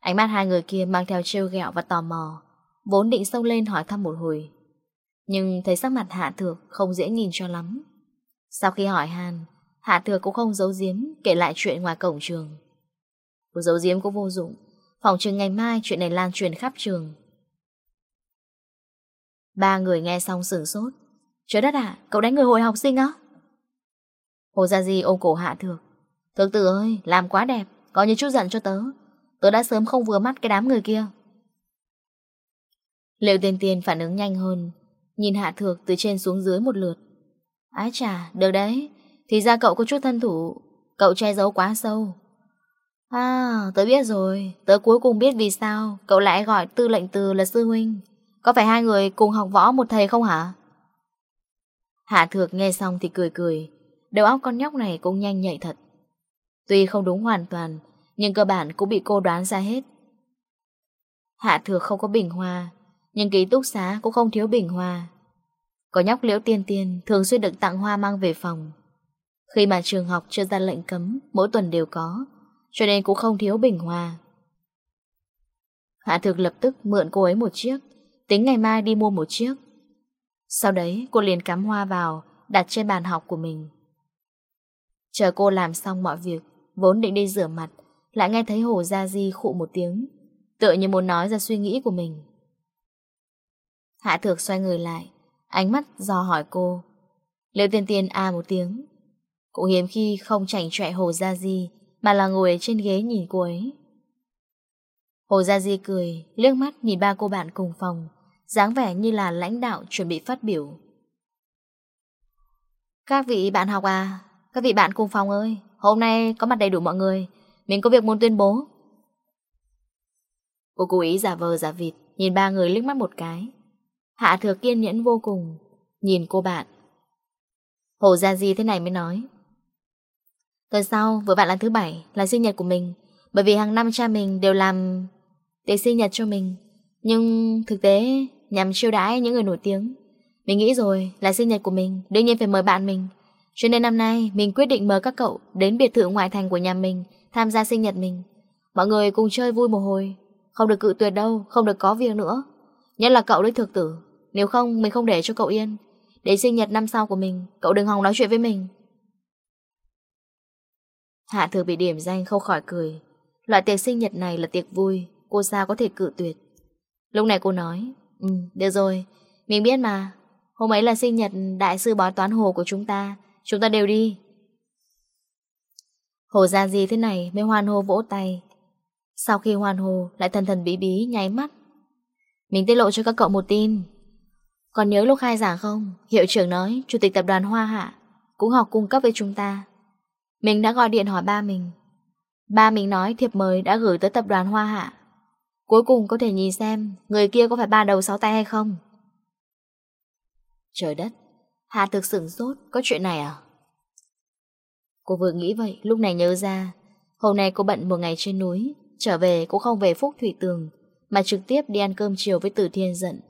Ánh mắt hai người kia mang theo trêu ghẹo và tò mò, vốn định xông lên hỏi thăm một hồi. Nhưng thấy sắc mặt Hạ Thược không dễ nhìn cho lắm. Sau khi hỏi Hàn, Hạ Thược cũng không giấu giếm kể lại chuyện ngoài cổng trường. Cô giấu giếm cũng vô dụng, Phòng trường ngày mai chuyện này lan truyền khắp trường. Ba người nghe xong sửng sốt. Trời đất ạ, cậu đánh người hồi học sinh á? Hồ Gia Di ôm cổ hạ thược. Thượng tử ơi, làm quá đẹp Có như chút giận cho tớ. Tớ đã sớm không vừa mắt cái đám người kia. Liệu tiên tiên phản ứng nhanh hơn Nhìn hạ thược từ trên xuống dưới một lượt. Ái chà, được đấy Thì ra cậu có chút thân thủ Cậu che giấu quá sâu. À, tớ biết rồi, tớ cuối cùng biết vì sao cậu lại gọi tư lệnh từ là sư huynh. Có phải hai người cùng học võ một thầy không hả? Hạ thược nghe xong thì cười cười, đầu óc con nhóc này cũng nhanh nhạy thật. Tuy không đúng hoàn toàn, nhưng cơ bản cũng bị cô đoán ra hết. Hạ thược không có bình hoa, nhưng ký túc xá cũng không thiếu bình hoa. Có nhóc liễu tiên tiên thường xuyên được tặng hoa mang về phòng. Khi mà trường học chưa ra lệnh cấm, mỗi tuần đều có, cho nên cũng không thiếu bình hoa. Hạ thực lập tức mượn cô ấy một chiếc, Tính ngày mai đi mua một chiếc. Sau đấy, cô liền cắm hoa vào, Đặt trên bàn học của mình. Chờ cô làm xong mọi việc, Vốn định đi rửa mặt, Lại nghe thấy Hồ Gia Di khụ một tiếng, Tựa như muốn nói ra suy nghĩ của mình. Hạ thược xoay người lại, Ánh mắt dò hỏi cô. Liệu tiên tiên à một tiếng. Cũng hiếm khi không chảnh chọe Hồ Gia Di mà là ngồi trên ghế nhìn cô ấy. Hồ Gia Di cười, liếc mắt nhìn ba cô bạn cùng phòng, dáng vẻ như là lãnh đạo chuẩn bị phát biểu. Các vị bạn học à Các vị bạn cùng phòng ơi, Hôm nay có mặt đầy đủ mọi người, Mình có việc muốn tuyên bố. Cô cố ý giả vờ giả vịt, Nhìn ba người liếc mắt một cái. Hạ thừa kiên nhẫn vô cùng, Nhìn cô bạn. Hồ Gia Di thế này mới nói Tuần sau vừa bạn là thứ bảy Là sinh nhật của mình Bởi vì hàng năm cha mình đều làm để sinh nhật cho mình. Nhưng thực tế nhằm chiêu đãi những người nổi tiếng Mình nghĩ rồi là sinh nhật của mình Đương nhiên phải mời bạn mình. Cho nên năm nay mình quyết định mời các cậu Đến biệt thự ngoại thành của nhà mình Tham gia sinh nhật mình. Mọi người cùng chơi vui một hồi Không được cự tuyệt đâu, không được có việc nữa. Nhất là cậu đấy thực tử Nếu không mình không để cho cậu yên. Đến sinh nhật năm sau của mình Cậu đừng hòng nói chuyện với mình. Hạ thường bị điểm danh không khỏi cười. Loại tiệc sinh nhật này là tiệc vui, cô sao có thể cự tuyệt. Lúc này cô nói, ừ, được rồi, mình biết mà. Hôm ấy là sinh nhật đại sư bói toán hồ của chúng ta, chúng ta đều đi. Hồ ra gì thế này mới hoan hô vỗ tay. Sau khi hoan hô lại thần thần bí bí nháy mắt. Mình tiết lộ cho các cậu một tin. Còn nhớ lúc khai giảng không? Hiệu trưởng nói, chủ tịch tập đoàn Hoa Hạ cũng học cung cấp với chúng ta. Mình đã gọi điện hỏi ba mình. Ba mình nói thiệp mời đã gửi tới tập đoàn Hoa Hạ. Cuối cùng có thể nhìn xem Người kia có phải ba đầu sáu tay hay không. Trời đất Hạ thực sửng sốt, Có chuyện này à? Cô vừa nghĩ vậy, lúc này nhớ ra, Hôm nay cô bận một ngày trên núi, Trở về cô không về Phúc Thủy Tường, Mà trực tiếp đi ăn cơm chiều với Tử Thiên giận.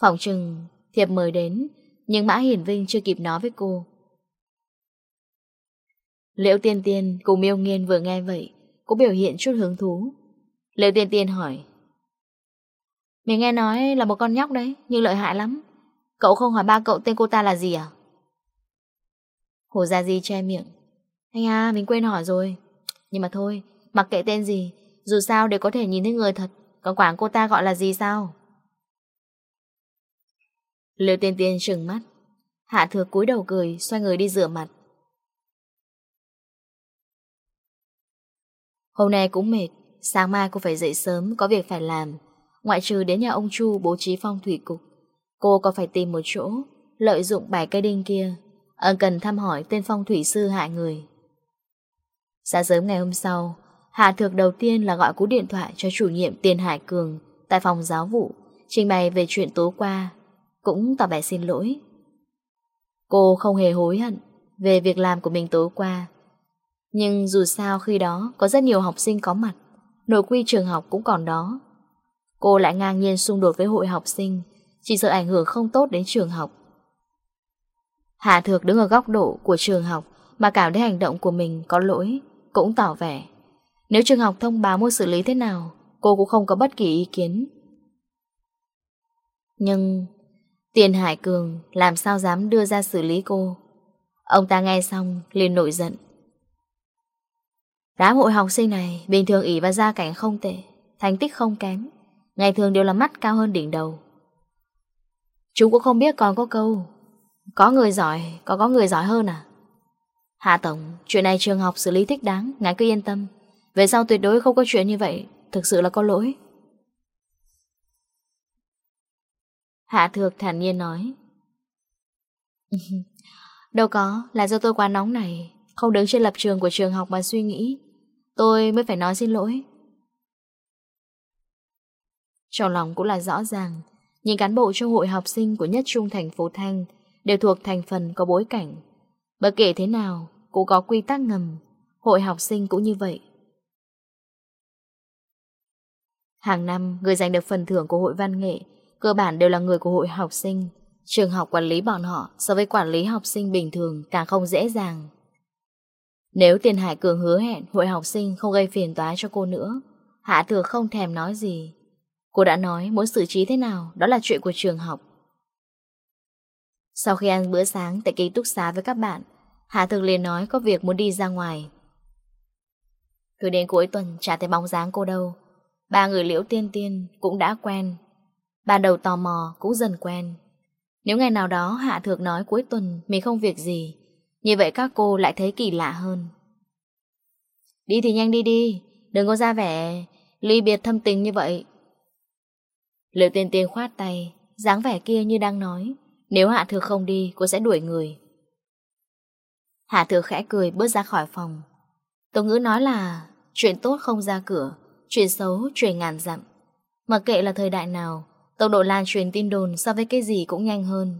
Phòng trừng, Thiệp mời đến, Nhưng Mã Hiển Vinh chưa kịp nói với cô Liễu Tiên Tiên cùng Miêu Nghiên vừa nghe vậy, Cũng biểu hiện chút hứng thú. Liễu Tiên Tiên hỏi Mình nghe nói là một con nhóc đấy, Nhưng lợi hại lắm. Cậu không hỏi ba cậu tên cô ta là gì à? Hồ Gia Di che miệng, Anh à mình quên hỏi rồi. Nhưng mà thôi, mặc kệ tên gì, Dù sao để có thể nhìn thấy người thật. Còn quản cô ta gọi là gì sao? Liễu Tiên Tiên trừng mắt, Hạ thừa cúi đầu cười, Xoay người đi rửa mặt. Hôm nay cũng mệt, sáng mai cô phải dậy sớm, có việc phải làm. Ngoại trừ đến nhà ông Chu bố trí phong thủy cục. Cô còn phải tìm một chỗ, lợi dụng bài cây đinh kia. Ân cần thăm hỏi tên phong thủy sư hại người. Sáng sớm ngày hôm sau, Hạ Thược đầu tiên là gọi cú điện thoại cho chủ nhiệm Tiền Hải Cường tại phòng giáo vụ, trình bày về chuyện tối qua, cũng tỏ vẻ xin lỗi. Cô không hề hối hận về việc làm của mình tối qua, nhưng dù sao khi đó có rất nhiều học sinh có mặt, nội quy trường học cũng còn đó. Cô lại ngang nhiên xung đột với hội học sinh, chỉ sợ ảnh hưởng không tốt đến trường học. Hà Thược đứng ở góc độ của trường học mà cảm thấy hành động của mình có lỗi, cũng tỏ vẻ. Nếu trường học thông báo muốn xử lý thế nào, cô cũng không có bất kỳ ý kiến. Nhưng Tiền Hải Cường làm sao dám đưa ra xử lý cô Ông ta nghe xong liền nổi giận Đám hội học sinh này bình thường ỉ và gia cảnh không tệ, thành tích không kém, ngày thường đều là mắt cao hơn đỉnh đầu. Chúng cũng không biết còn có câu, có người giỏi, có có người giỏi hơn à? Hạ Tổng, chuyện này trường học xử lý thích đáng, ngài cứ yên tâm. Về sau tuyệt đối không có chuyện như vậy, thực sự là có lỗi. Hạ Thược thản nhiên nói. Đâu có, là do tôi quá nóng này, không đứng trên lập trường của trường học mà suy nghĩ. Tôi mới phải nói xin lỗi. Trong lòng cũng là rõ ràng Những cán bộ trong hội học sinh của nhất trung thành phố Thanh Đều thuộc thành phần có bối cảnh. Bất kể thế nào Cũng có quy tắc ngầm. Hội học sinh cũng như vậy. Hàng năm, người giành được phần thưởng của hội văn nghệ cơ bản đều là người của hội học sinh. Trường học quản lý bọn họ so với quản lý học sinh bình thường càng không dễ dàng. Nếu Tiền Hải Cường hứa hẹn hội học sinh không gây phiền toái cho cô nữa, Hạ Thừa không thèm nói gì. Cô đã nói muốn xử trí thế nào, đó là chuyện của trường học. Sau khi ăn bữa sáng tại ký túc xá với các bạn, Hạ Thực liền nói có việc muốn đi ra ngoài. Cứ đến cuối tuần chả thấy bóng dáng cô đâu. Ba người liễu tiên tiên cũng đã quen. Ban đầu tò mò cũng dần quen. Nếu ngày nào đó Hạ Thược nói cuối tuần mình không việc gì, như vậy các cô lại thấy kỳ lạ hơn. Đi thì nhanh đi đi, Đừng có ra vẻ Ly biệt thâm tình như vậy. Liệu tiên tiên khoát tay, dáng vẻ kia như đang nói, Nếu Hạ Thừa không đi, cô sẽ đuổi người. Hạ Thừa khẽ cười, bước ra khỏi phòng. Tố ngữ nói là, Chuyện tốt không ra cửa, Chuyện xấu truyền ngàn dặm. Mặc kệ là thời đại nào, Tốc độ lan truyền tin đồn so với cái gì cũng nhanh hơn.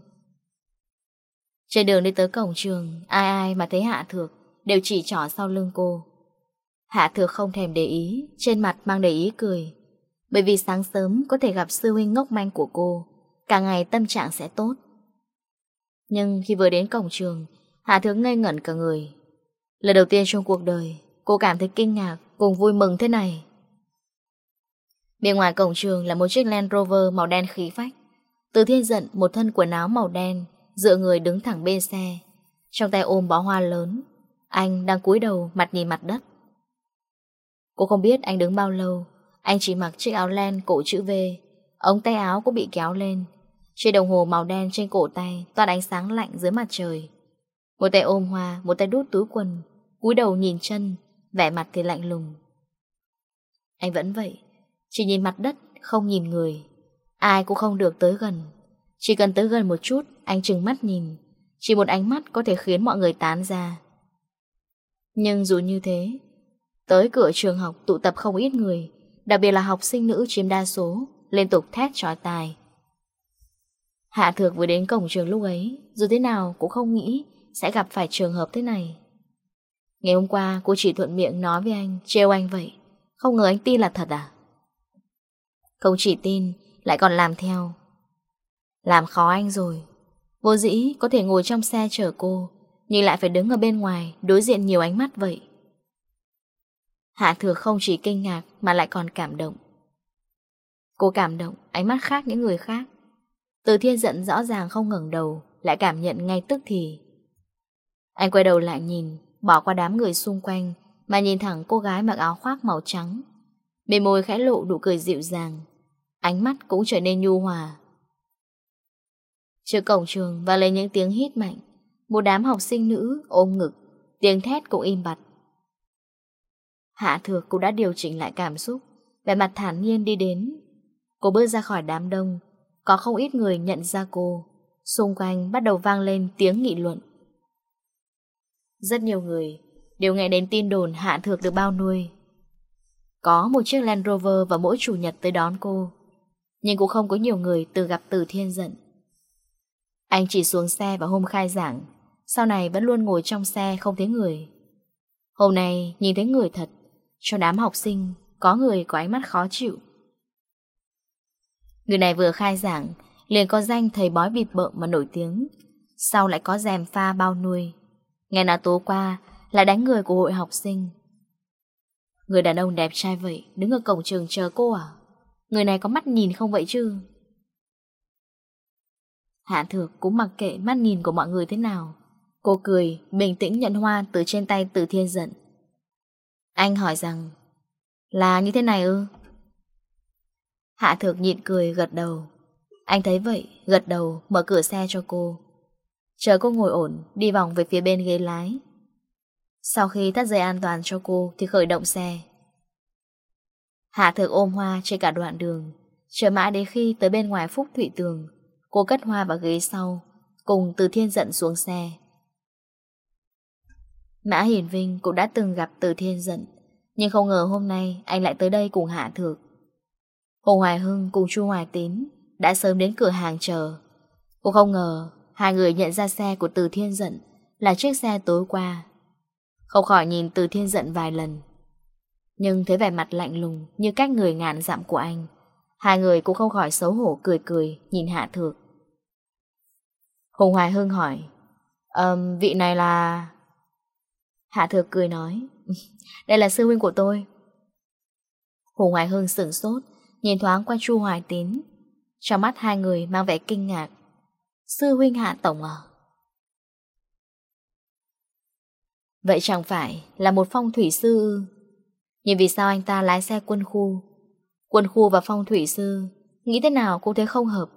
Trên đường đi tới cổng trường, ai ai mà thấy Hạ Thược đều chỉ trỏ sau lưng cô. Hạ Thược không thèm để ý, trên mặt mang đầy ý cười. Bởi vì sáng sớm có thể gặp sư huynh ngốc manh của cô, cả ngày tâm trạng sẽ tốt. Nhưng khi vừa đến cổng trường, Hạ Thược ngây ngẩn cả người. Lần đầu tiên trong cuộc đời, cô cảm thấy kinh ngạc cùng vui mừng thế này. Bên ngoài cổng trường là một chiếc Land Rover màu đen khí phách. Từ thiên giận một thân quần áo màu đen dựa người đứng thẳng bên xe, trong tay ôm bó hoa lớn, anh đang cúi đầu mặt nhìn mặt đất. Cô không biết anh đứng bao lâu, anh chỉ mặc chiếc áo len cổ chữ V, ống tay áo cũng bị kéo lên. chiếc đồng hồ màu đen trên cổ tay toát ánh sáng lạnh dưới mặt trời. Một tay ôm hoa, một tay đút túi quần, cúi đầu nhìn chân, vẻ mặt thì lạnh lùng. Anh vẫn vậy, chỉ nhìn mặt đất, không nhìn người. Ai cũng không được tới gần. Chỉ cần tới gần một chút, anh trừng mắt nhìn. Chỉ một ánh mắt có thể khiến mọi người tán ra. Nhưng dù như thế, tới cửa trường học tụ tập không ít người, đặc biệt là học sinh nữ chiếm đa số, liên tục thét trói tài. Hạ thược vừa đến cổng trường lúc ấy, dù thế nào cũng không nghĩ sẽ gặp phải trường hợp thế này. Ngày hôm qua cô chỉ thuận miệng nói với anh, trêu anh vậy, không ngờ anh tin là thật à? Không chỉ tin, lại còn làm theo. Làm khó anh rồi. Vô dĩ có thể ngồi trong xe chở cô, Nhưng lại phải đứng ở bên ngoài Đối diện nhiều ánh mắt vậy. Hạ thừa không chỉ kinh ngạc Mà lại còn cảm động. Cô cảm động ánh mắt khác những người khác. Từ thiên giận rõ ràng không ngẩng đầu, Lại cảm nhận ngay tức thì. Anh quay đầu lại nhìn, Bỏ qua đám người xung quanh, Mà nhìn thẳng cô gái mặc áo khoác màu trắng. Bề môi khẽ lộ đủ cười dịu dàng. Ánh mắt cũng trở nên nhu hòa. Trước cổng trường và lấy những tiếng hít mạnh, Một đám học sinh nữ ôm ngực, Tiếng thét cũng im bặt. Hạ thược cũng đã điều chỉnh lại cảm xúc Về mặt thản nhiên đi đến. Cô bước ra khỏi đám đông, Có không ít người nhận ra cô. Xung quanh bắt đầu vang lên tiếng nghị luận. Rất nhiều người Đều nghe đến tin đồn Hạ Thược được bao nuôi. Có một chiếc Land Rover Và mỗi chủ nhật tới đón cô, Nhưng cũng không có nhiều người Từ gặp từ thiên giận anh chỉ xuống xe vào hôm khai giảng. Sau này vẫn luôn ngồi trong xe, không thấy người. Hôm nay nhìn thấy người thật. Cho đám học sinh, Có người có ánh mắt khó chịu. Người này vừa khai giảng, Liền có danh thầy bói bịp bợm mà nổi tiếng. Sau lại có dèm pha bao nuôi. Ngày nào tố qua lại đánh người của hội học sinh. Người đàn ông đẹp trai vậy, Đứng ở cổng trường chờ cô à? Người này có mắt nhìn không vậy chứ? Hạ Thược cũng mặc kệ mắt nhìn của mọi người thế nào. Cô cười, bình tĩnh nhận hoa từ trên tay từ thiên giận. Anh hỏi rằng, là như thế này ư? Hạ Thược nhịn cười gật đầu. Anh thấy vậy, gật đầu, mở cửa xe cho cô. Chờ cô ngồi ổn, đi vòng về phía bên ghế lái. Sau khi thắt dây an toàn cho cô thì khởi động xe. Hạ Thược ôm hoa trên cả đoạn đường, chờ mãi đến khi tới bên ngoài Phúc Thụy Tường Cô cất hoa vào ghế sau, Cùng Từ Thiên Dận xuống xe. Mã Hiển Vinh cũng đã từng gặp Từ Thiên Dận Nhưng không ngờ hôm nay Anh lại tới đây cùng Hạ Thược. Hồ Hoài Hưng cùng Chu Hoài Tín Đã sớm đến cửa hàng chờ. Cô không ngờ Hai người nhận ra xe của Từ Thiên Dận Là chiếc xe tối qua. Không khỏi nhìn Từ Thiên Dận vài lần. Nhưng thấy vẻ mặt lạnh lùng Như cách người ngàn dặm của anh, Hai người cũng không khỏi xấu hổ cười cười Nhìn Hạ Thược. Hùng Hoài Hưng hỏi um, Vị này là... Hạ Thược cười nói Đây là sư huynh của tôi. Hùng Hoài Hưng sửng sốt Nhìn thoáng qua Chu Hoài Tín. Trong mắt hai người mang vẻ kinh ngạc. Sư huynh Hạ Tổng à? Vậy chẳng phải là một phong thủy sư Nhưng vì sao anh ta lái xe quân khu? Quân khu và phong thủy sư Nghĩ thế nào cũng thấy không hợp.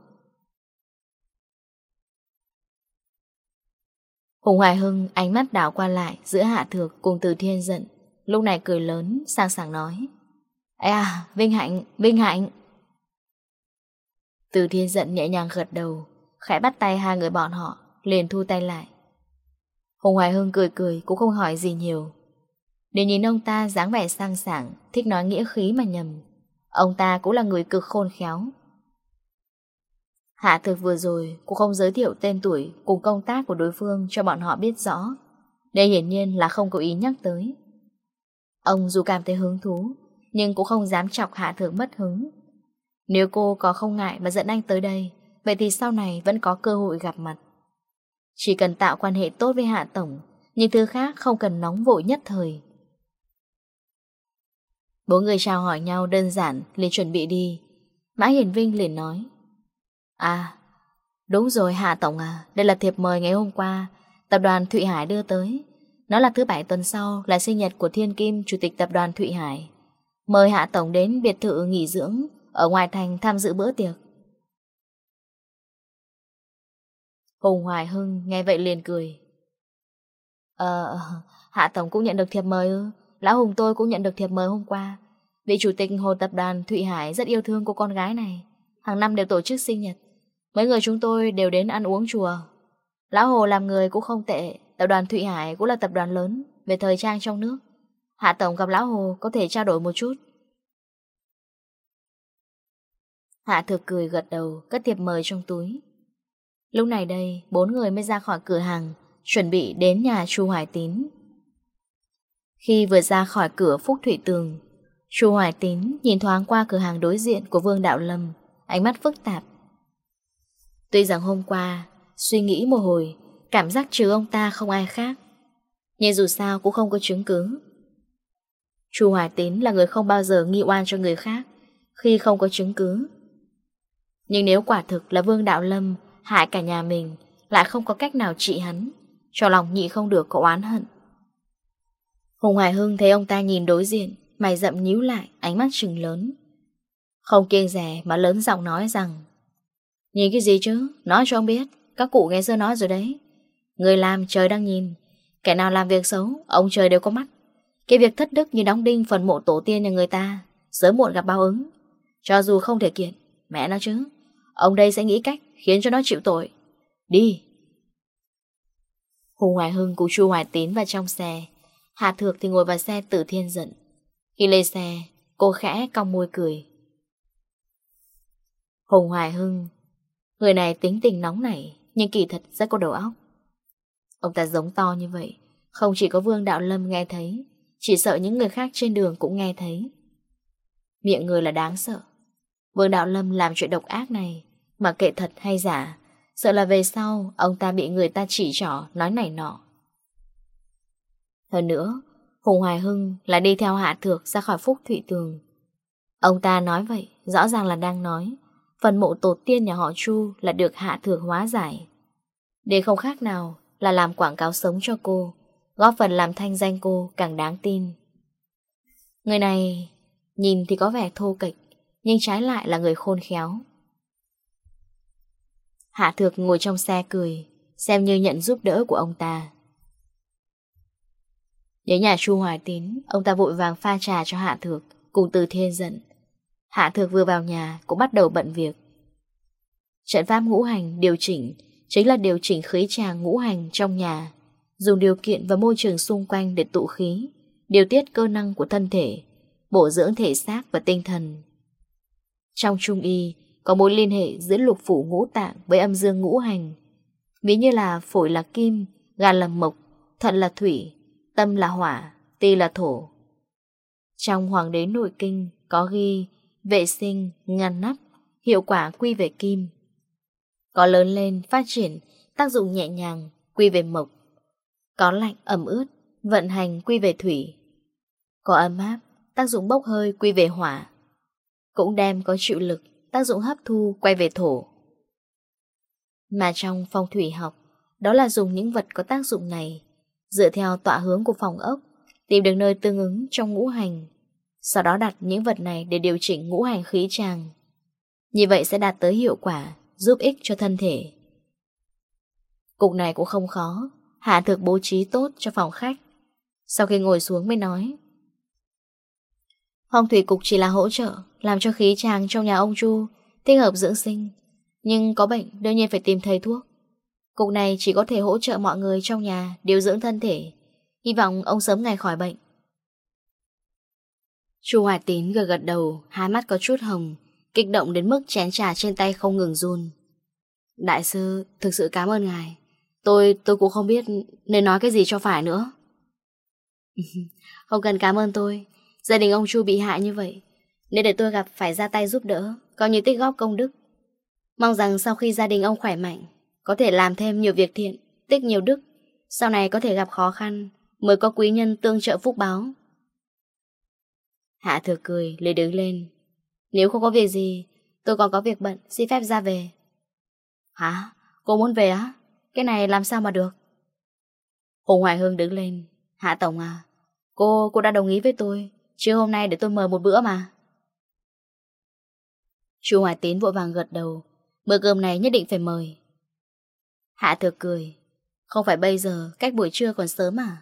Hùng Hoài Hưng ánh mắt đảo qua lại giữa Hạ Thược cùng Từ Thiên giận, lúc này cười lớn, sang sảng nói. Ê à, Vinh Hạnh, Vinh Hạnh. Từ Thiên giận nhẹ nhàng gật đầu, khẽ bắt tay hai người bọn họ, liền thu tay lại. Hùng Hoài Hưng cười cười cũng không hỏi gì nhiều. Để nhìn ông ta dáng vẻ sang sảng, thích nói nghĩa khí mà nhầm. Ông ta cũng là người cực khôn khéo, Hạ thực vừa rồi cũng không giới thiệu tên tuổi cùng công tác của đối phương cho bọn họ biết rõ. Đây hiển nhiên là không có ý nhắc tới. Ông dù cảm thấy hứng thú, nhưng cũng không dám chọc Hạ Thược mất hứng. Nếu cô có không ngại mà dẫn anh tới đây, vậy thì sau này vẫn có cơ hội gặp mặt. Chỉ cần tạo quan hệ tốt với Hạ Tổng, những thứ khác không cần nóng vội nhất thời. Bốn người chào hỏi nhau đơn giản liền chuẩn bị đi. Mã Hiển Vinh liền nói. À, đúng rồi Hạ Tổng à, đây là thiệp mời ngày hôm qua, tập đoàn Thụy Hải đưa tới. Nó là thứ bảy tuần sau, là sinh nhật của Thiên Kim, Chủ tịch tập đoàn Thụy Hải. Mời Hạ Tổng đến biệt thự nghỉ dưỡng ở ngoài thành tham dự bữa tiệc. Hùng Hoài Hưng nghe vậy liền cười. Ờ, Hạ Tổng cũng nhận được thiệp mời ư? Lão Hùng tôi cũng nhận được thiệp mời hôm qua. Vị chủ tịch hồ tập đoàn Thụy Hải rất yêu thương cô con gái này. Hàng năm đều tổ chức sinh nhật. Mấy người chúng tôi đều đến ăn uống chùa. Lão Hồ làm người cũng không tệ, tập đoàn Thụy Hải cũng là tập đoàn lớn về thời trang trong nước. Hạ Tổng gặp Lão Hồ có thể trao đổi một chút. Hạ thực cười gật đầu, cất thiệp mời trong túi. Lúc này đây, bốn người mới ra khỏi cửa hàng, chuẩn bị đến nhà Chu Hoài Tín. Khi vừa ra khỏi cửa Phúc Thủy Tường, Chu Hoài Tín nhìn thoáng qua cửa hàng đối diện của Vương Đạo Lâm, ánh mắt phức tạp Tuy rằng hôm qua, Suy nghĩ một hồi, Cảm giác trừ ông ta không ai khác. Nhưng dù sao cũng không có chứng cứ. Chu Hòa Tín là người không bao giờ nghi oan cho người khác Khi không có chứng cứ. Nhưng nếu quả thực là Vương Đạo Lâm Hại cả nhà mình, Lại không có cách nào trị hắn, Cho lòng nhị không được có oán hận. Hùng hải Hưng thấy ông ta nhìn đối diện, Mày rậm nhíu lại, Ánh mắt trừng lớn. Không kiêng rẻ mà lớn giọng nói rằng Nhìn cái gì chứ? Nói cho ông biết. Các cụ ngày xưa nói rồi đấy. Người làm trời đang nhìn. Kẻ nào làm việc xấu, ông trời đều có mắt. Cái việc thất đức như đóng đinh phần mộ tổ tiên nhà người ta, sớm muộn gặp bao ứng. Cho dù không thể kiện, mẹ nó chứ. Ông đây sẽ nghĩ cách khiến cho nó chịu tội. Đi. hùng Hoài Hưng cùng Chu Hoài Tín vào trong xe. Hà Thược thì ngồi vào xe tử thiên giận. Khi lên xe, cô khẽ cong môi cười. Hùng Hoài Hưng Người này tính tình nóng nảy, nhưng kỳ thật rất có đầu óc. Ông ta giống to như vậy, không chỉ có Vương Đạo Lâm nghe thấy, chỉ sợ những người khác trên đường cũng nghe thấy. Miệng người là đáng sợ. Vương Đạo Lâm làm chuyện độc ác này, mà kệ thật hay giả, sợ là về sau ông ta bị người ta chỉ trỏ nói này nọ. Hơn nữa, Hùng Hoài Hưng là đi theo Hạ Thược ra khỏi Phúc Thụy Tường. Ông ta nói vậy, rõ ràng là đang nói, phần mộ tổ tiên nhà họ Chu là được hạ thượng hóa giải. Để không khác nào là làm quảng cáo sống cho cô, góp phần làm thanh danh cô càng đáng tin. Người này nhìn thì có vẻ thô kịch, nhưng trái lại là người khôn khéo. Hạ Thược ngồi trong xe cười, xem như nhận giúp đỡ của ông ta. nhớ nhà Chu Hoài Tín, ông ta vội vàng pha trà cho Hạ Thược, cùng từ thiên giận, Hạ Thược vừa vào nhà cũng bắt đầu bận việc. Trận pháp ngũ hành điều chỉnh chính là điều chỉnh khí tràng ngũ hành trong nhà, dùng điều kiện và môi trường xung quanh để tụ khí, điều tiết cơ năng của thân thể, bổ dưỡng thể xác và tinh thần. Trong Trung Y, có mối liên hệ giữa lục phủ ngũ tạng với âm dương ngũ hành. Ví như là phổi là kim, gan là mộc, thận là thủy, tâm là hỏa, ti là thổ. Trong Hoàng đế nội kinh có ghi vệ sinh, ngăn nắp, hiệu quả quy về kim. Có lớn lên, phát triển, tác dụng nhẹ nhàng, quy về mộc. Có lạnh, ẩm ướt, vận hành quy về thủy. Có ấm áp, tác dụng bốc hơi quy về hỏa. Cũng đem có chịu lực, tác dụng hấp thu quay về thổ. Mà trong phong thủy học, đó là dùng những vật có tác dụng này, dựa theo tọa hướng của phòng ốc, tìm được nơi tương ứng trong ngũ hành sau đó đặt những vật này để điều chỉnh ngũ hành khí chàng. Như vậy sẽ đạt tới hiệu quả, giúp ích cho thân thể. Cục này cũng không khó, Hạ Thực bố trí tốt cho phòng khách. Sau khi ngồi xuống mới nói. Phong thủy cục chỉ là hỗ trợ, làm cho khí chàng trong nhà ông Chu, thích hợp dưỡng sinh. Nhưng có bệnh đương nhiên phải tìm thầy thuốc. Cục này chỉ có thể hỗ trợ mọi người trong nhà điều dưỡng thân thể. Hy vọng ông sớm ngày khỏi bệnh. Chu Hoài Tín gật gật đầu, hai mắt có chút hồng, kích động đến mức chén trà trên tay không ngừng run. Đại sư, thực sự cảm ơn ngài. Tôi, tôi cũng không biết nên nói cái gì cho phải nữa. không cần cảm ơn tôi, gia đình ông Chu bị hại như vậy. nên để tôi gặp phải ra tay giúp đỡ, coi như tích góp công đức. Mong rằng sau khi gia đình ông khỏe mạnh, có thể làm thêm nhiều việc thiện, tích nhiều đức. Sau này có thể gặp khó khăn, mới có quý nhân tương trợ phúc báo. Hạ thừa cười, lấy đứng lên. Nếu không có việc gì, tôi còn có việc bận, xin phép ra về. Hả? Cô muốn về á? Cái này làm sao mà được? Hùng Hoài Hương đứng lên. Hạ Tổng à, cô, cô đã đồng ý với tôi. Chứ hôm nay để tôi mời một bữa mà. Chu Hoài Tín vội vàng gật đầu. Bữa cơm này nhất định phải mời. Hạ thừa cười. Không phải bây giờ, cách buổi trưa còn sớm à?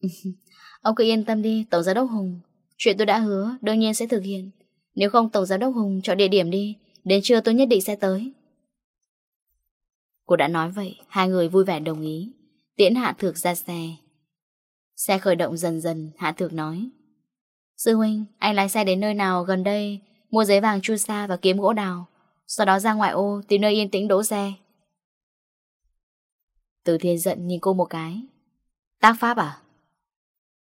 Ông cứ yên tâm đi, Tổng Giám Đốc Hùng. Chuyện tôi đã hứa, đương nhiên sẽ thực hiện. Nếu không, Tổng Giám Đốc Hùng chọn địa điểm đi. Đến trưa tôi nhất định sẽ tới. Cô đã nói vậy, Hai người vui vẻ đồng ý. Tiễn Hạ Thược ra xe. Xe khởi động dần dần, Hạ Thược nói. Sư huynh, anh lái xe đến nơi nào gần đây, Mua giấy vàng chu sa và kiếm gỗ đào. Sau đó ra ngoại ô, Tìm nơi yên tĩnh đỗ xe. Từ thiên giận nhìn cô một cái. Tác pháp à?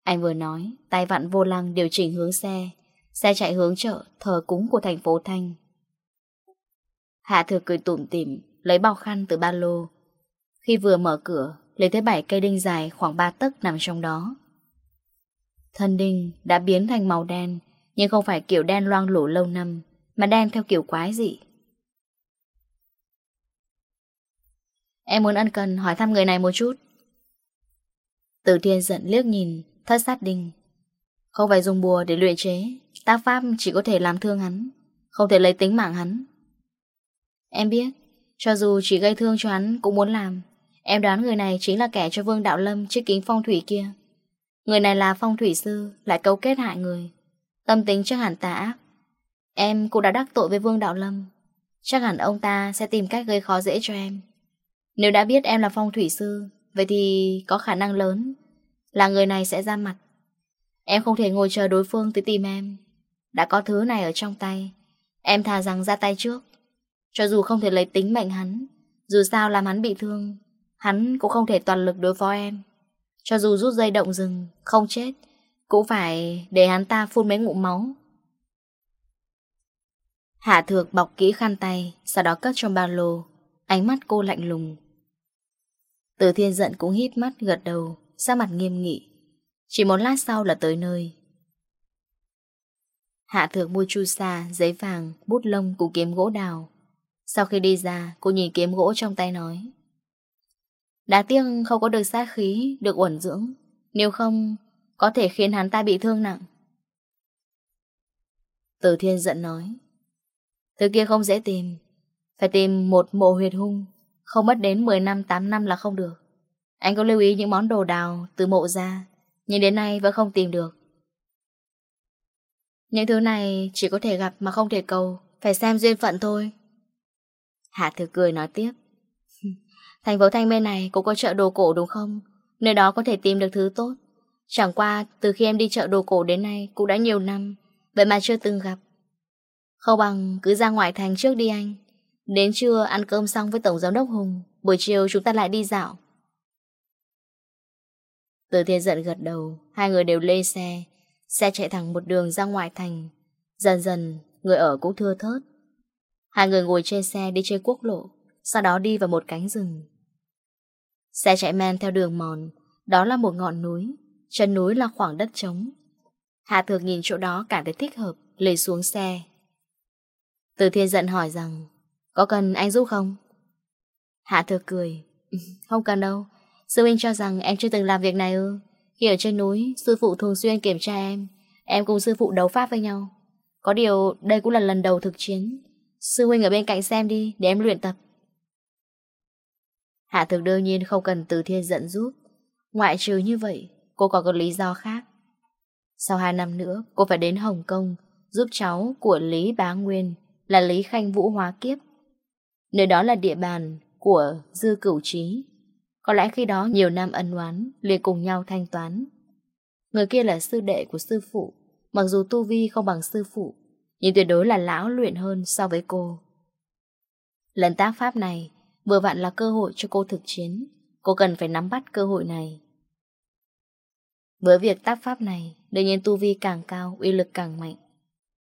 Anh vừa nói, tay vặn vô lăng điều chỉnh hướng xe. Xe chạy hướng chợ, thờ cúng của thành phố Thanh. Hạ thừa cười tủm tỉm lấy bao khăn từ ba lô. Khi vừa mở cửa, lấy thấy bảy cây đinh dài khoảng 3 tấc nằm trong đó. Thân đinh đã biến thành màu đen, nhưng không phải kiểu đen loang lổ lâu năm, mà đen theo kiểu quái gì. Em muốn ân cần hỏi thăm người này một chút. Từ thiên giận liếc nhìn, Thất sát đình Không phải dùng bùa để luyện chế Ta pháp chỉ có thể làm thương hắn, Không thể lấy tính mạng hắn. Em biết, Cho dù chỉ gây thương cho hắn cũng muốn làm. Em đoán người này chính là kẻ cho Vương Đạo Lâm Chiếc kính phong thủy kia. Người này là phong thủy sư, Lại cấu kết hại người. Tâm tính chắc hẳn tà ác. Em cũng đã đắc tội với Vương Đạo Lâm. Chắc hẳn ông ta sẽ tìm cách gây khó dễ cho em. Nếu đã biết em là phong thủy sư, Vậy thì có khả năng lớn là người này sẽ ra mặt. Em không thể ngồi chờ đối phương tới tìm em. Đã có thứ này ở trong tay. Em thà rằng ra tay trước. Cho dù không thể lấy tính mệnh hắn, dù sao làm hắn bị thương, hắn cũng không thể toàn lực đối phó em. Cho dù rút dây động rừng, không chết, cũng phải để hắn ta phun mấy ngụm máu. Hạ thược bọc kỹ khăn tay, sau đó cất trong ba lô, ánh mắt cô lạnh lùng. Từ thiên giận cũng hít mắt gật đầu ra mặt nghiêm nghị. Chỉ một lát sau là tới nơi. Hạ thượng mua chu sa, giấy vàng, bút lông cùng kiếm gỗ đào. Sau khi đi ra, cô nhìn kiếm gỗ trong tay nói. đá tiếc không có được sát khí, được uẩn dưỡng. Nếu không, có thể khiến hắn ta bị thương nặng. Tử thiên giận nói. Thứ kia không dễ tìm. Phải tìm một mộ huyệt hung, không mất đến 10 năm 8 năm là không được. Anh có lưu ý những món đồ đào từ mộ ra, Nhưng đến nay vẫn không tìm được. Những thứ này chỉ có thể gặp mà không thể cầu, Phải xem duyên phận thôi. Hạ thử cười nói tiếp. Thành phố Thanh bên này cũng có chợ đồ cổ đúng không? Nơi đó có thể tìm được thứ tốt. Chẳng qua, từ khi em đi chợ đồ cổ đến nay Cũng đã nhiều năm, Vậy mà chưa từng gặp. Không bằng cứ ra ngoài thành trước đi anh. Đến trưa ăn cơm xong với Tổng Giám Đốc Hùng, Buổi chiều chúng ta lại đi dạo. Từ thiên giận gật đầu, Hai người đều lê xe. Xe chạy thẳng một đường ra ngoại thành. Dần dần, người ở cũng thưa thớt. Hai người ngồi trên xe đi trên quốc lộ, Sau đó đi vào một cánh rừng. Xe chạy men theo đường mòn, Đó là một ngọn núi. Chân núi là khoảng đất trống. Hạ thược nhìn chỗ đó cảm thấy thích hợp, lê xuống xe. Từ thiên giận hỏi rằng, Có cần anh giúp không? Hạ thược cười, Không cần đâu Sư huynh cho rằng em chưa từng làm việc này ư. Khi ở trên núi, Sư phụ thường xuyên kiểm tra em. Em cùng sư phụ đấu pháp với nhau. Có điều, đây cũng là lần đầu thực chiến. Sư huynh ở bên cạnh xem đi, Để em luyện tập. Hạ thực đương nhiên không cần từ thiên giận giúp. Ngoại trừ như vậy, Cô còn có lý do khác. Sau 2 năm nữa, cô phải đến Hồng Kông, Giúp cháu của Lý Bá Nguyên Là Lý Khanh Vũ Hóa Kiếp. Nơi đó là địa bàn của Dư Cửu Trí. Có lẽ khi đó nhiều nam ân oán liền cùng nhau thanh toán. Người kia là sư đệ của sư phụ, mặc dù tu vi không bằng sư phụ, nhưng tuyệt đối là lão luyện hơn so với cô. Lần tác pháp này, vừa vặn là cơ hội cho cô thực chiến, cô cần phải nắm bắt cơ hội này. Với việc tác pháp này, đương nhiên tu vi càng cao, uy lực càng mạnh.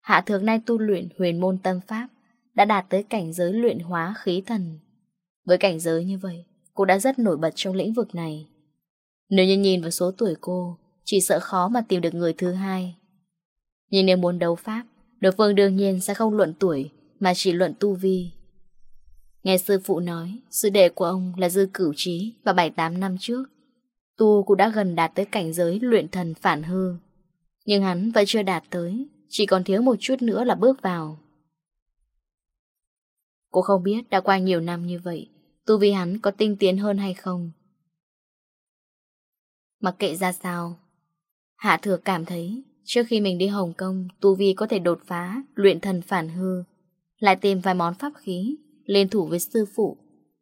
Hạ thường nay tu luyện huyền môn tâm pháp, đã đạt tới cảnh giới luyện hóa khí thần. Với cảnh giới như vậy, Cô đã rất nổi bật trong lĩnh vực này. Nếu như nhìn vào số tuổi cô, Chỉ sợ khó mà tìm được người thứ hai. Nhưng nếu muốn đấu pháp, Đối phương đương nhiên sẽ không luận tuổi, Mà chỉ luận tu vi. Nghe sư phụ nói, Sư đệ của ông là dư cửu trí và 7-8 năm trước. Tu cũng đã gần đạt tới cảnh giới luyện thần phản hư. Nhưng hắn vẫn chưa đạt tới, Chỉ còn thiếu một chút nữa là bước vào. Cô không biết đã qua nhiều năm như vậy Tu vi hắn có tinh tiến hơn hay không? Mặc kệ ra sao. Hạ thừa cảm thấy, Trước khi mình đi Hồng Kông, Tu vi có thể đột phá, Luyện thần phản hư, Lại tìm vài món pháp khí, liên thủ với sư phụ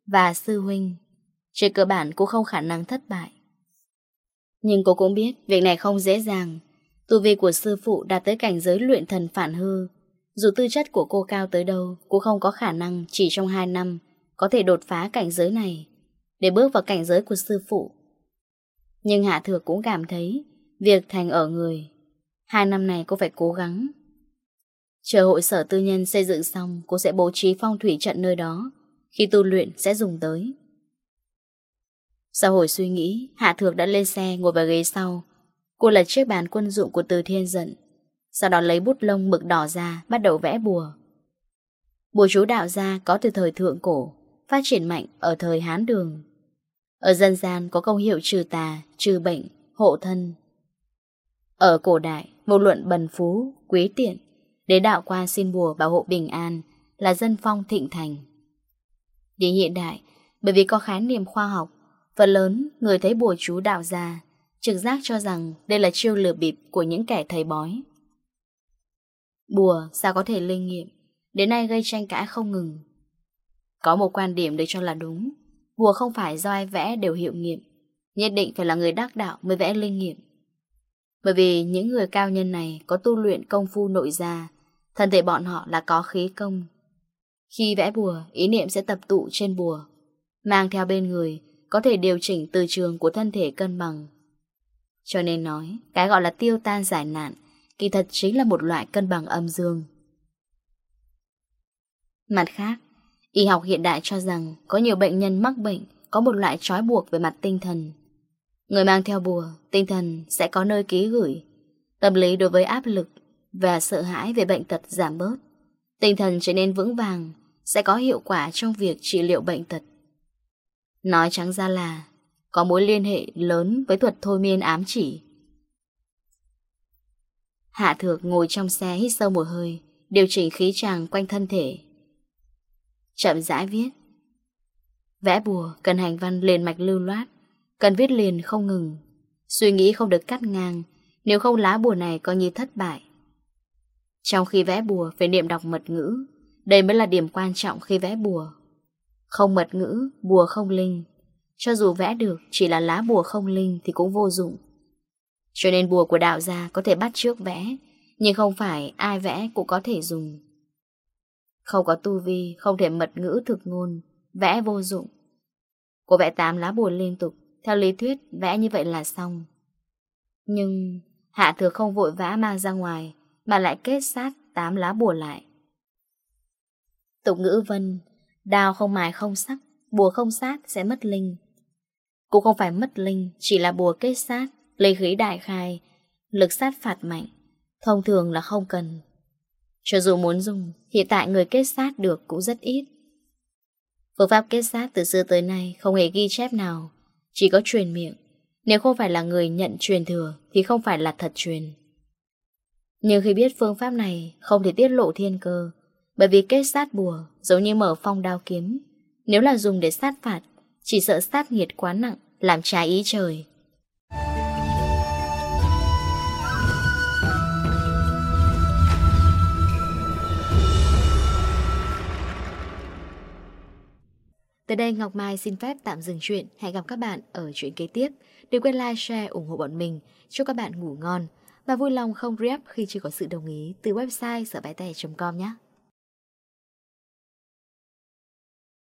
Và sư huynh. Trên cơ bản cũng không khả năng thất bại. Nhưng cô cũng biết Việc này không dễ dàng. Tu vi của sư phụ đạt tới cảnh giới luyện thần phản hư. Dù tư chất của cô cao tới đâu Cô không có khả năng chỉ trong 2 năm có thể đột phá cảnh giới này để bước vào cảnh giới của sư phụ. Nhưng Hạ Thừa cũng cảm thấy việc thành ở người, hai năm này cô phải cố gắng. Chờ hội sở tư nhân xây dựng xong, cô sẽ bố trí phong thủy trận nơi đó, khi tu luyện sẽ dùng tới. Sau hồi suy nghĩ, Hạ Thược đã lên xe ngồi vào ghế sau. Cô lật chiếc bàn quân dụng của Từ Thiên Dận, sau đó lấy bút lông mực đỏ ra, bắt đầu vẽ bùa. Bùa chú đạo gia có từ thời thượng cổ, phát triển mạnh ở thời Hán Đường. Ở dân gian có câu hiệu trừ tà, trừ bệnh, hộ thân. Ở cổ đại, một luận bần phú, quý tiện, đế đạo qua xin bùa bảo hộ bình an là dân phong thịnh thành. Đến hiện đại, bởi vì có khái niệm khoa học, phần lớn người thấy bùa chú đạo ra, trực giác cho rằng đây là chiêu lừa bịp của những kẻ thầy bói. Bùa sao có thể linh nghiệm, đến nay gây tranh cãi không ngừng. Có một quan điểm được cho là đúng. Bùa không phải do ai vẽ đều hiệu nghiệm, Nhất định phải là người đắc đạo mới vẽ linh nghiệm. Bởi vì những người cao nhân này Có tu luyện công phu nội gia, Thân thể bọn họ là có khí công. Khi vẽ bùa, Ý niệm sẽ tập tụ trên bùa, Mang theo bên người, Có thể điều chỉnh từ trường của thân thể cân bằng. Cho nên nói, Cái gọi là tiêu tan giải nạn, Kỳ thật chính là một loại cân bằng âm dương. Mặt khác Y học hiện đại cho rằng có nhiều bệnh nhân mắc bệnh có một loại trói buộc về mặt tinh thần. Người mang theo bùa, tinh thần sẽ có nơi ký gửi. Tâm lý đối với áp lực và sợ hãi về bệnh tật giảm bớt. Tinh thần trở nên vững vàng sẽ có hiệu quả trong việc trị liệu bệnh tật. Nói trắng ra là có mối liên hệ lớn với thuật thôi miên ám chỉ. Hạ thược ngồi trong xe hít sâu một hơi, điều chỉnh khí tràng quanh thân thể. Chậm rãi viết. Vẽ bùa cần hành văn liền mạch lưu loát Cần viết liền không ngừng. Suy nghĩ không được cắt ngang Nếu không lá bùa này coi như thất bại. Trong khi vẽ bùa Phải niệm đọc mật ngữ Đây mới là điểm quan trọng khi vẽ bùa. Không mật ngữ, bùa không linh. Cho dù vẽ được Chỉ là lá bùa không linh thì cũng vô dụng. Cho nên bùa của đạo gia Có thể bắt trước vẽ Nhưng không phải ai vẽ cũng có thể dùng. Không có tu vi, không thể mật ngữ thực ngôn, vẽ vô dụng. Cô vẽ tám lá bùa liên tục, theo lý thuyết vẽ như vậy là xong. Nhưng Hạ Thừa không vội vã mang ra ngoài, mà lại kết sát tám lá bùa lại. Tục ngữ vân, đào không mài không sắc, bùa không sát sẽ mất linh. Cũng không phải mất linh, chỉ là bùa kết sát, lấy khí đại khai, lực sát phạt mạnh, thông thường là không cần. Cho dù muốn dùng, hiện tại người kết sát được cũng rất ít. Phương pháp kết sát từ xưa tới nay không hề ghi chép nào, chỉ có truyền miệng. Nếu không phải là người nhận truyền thừa thì không phải là thật truyền. Nhưng khi biết phương pháp này không thể tiết lộ thiên cơ, bởi vì kết sát bùa giống như mở phong đao kiếm. Nếu là dùng để sát phạt, chỉ sợ sát nghiệt quá nặng, làm trái ý trời. Tới đây Ngọc Mai xin phép tạm dừng chuyện. Hẹn gặp các bạn ở chuyện kế tiếp. Đừng quên like, share, ủng hộ bọn mình. Chúc các bạn ngủ ngon. Và vui lòng không re khi chưa có sự đồng ý từ website sởbaitè.com nhé.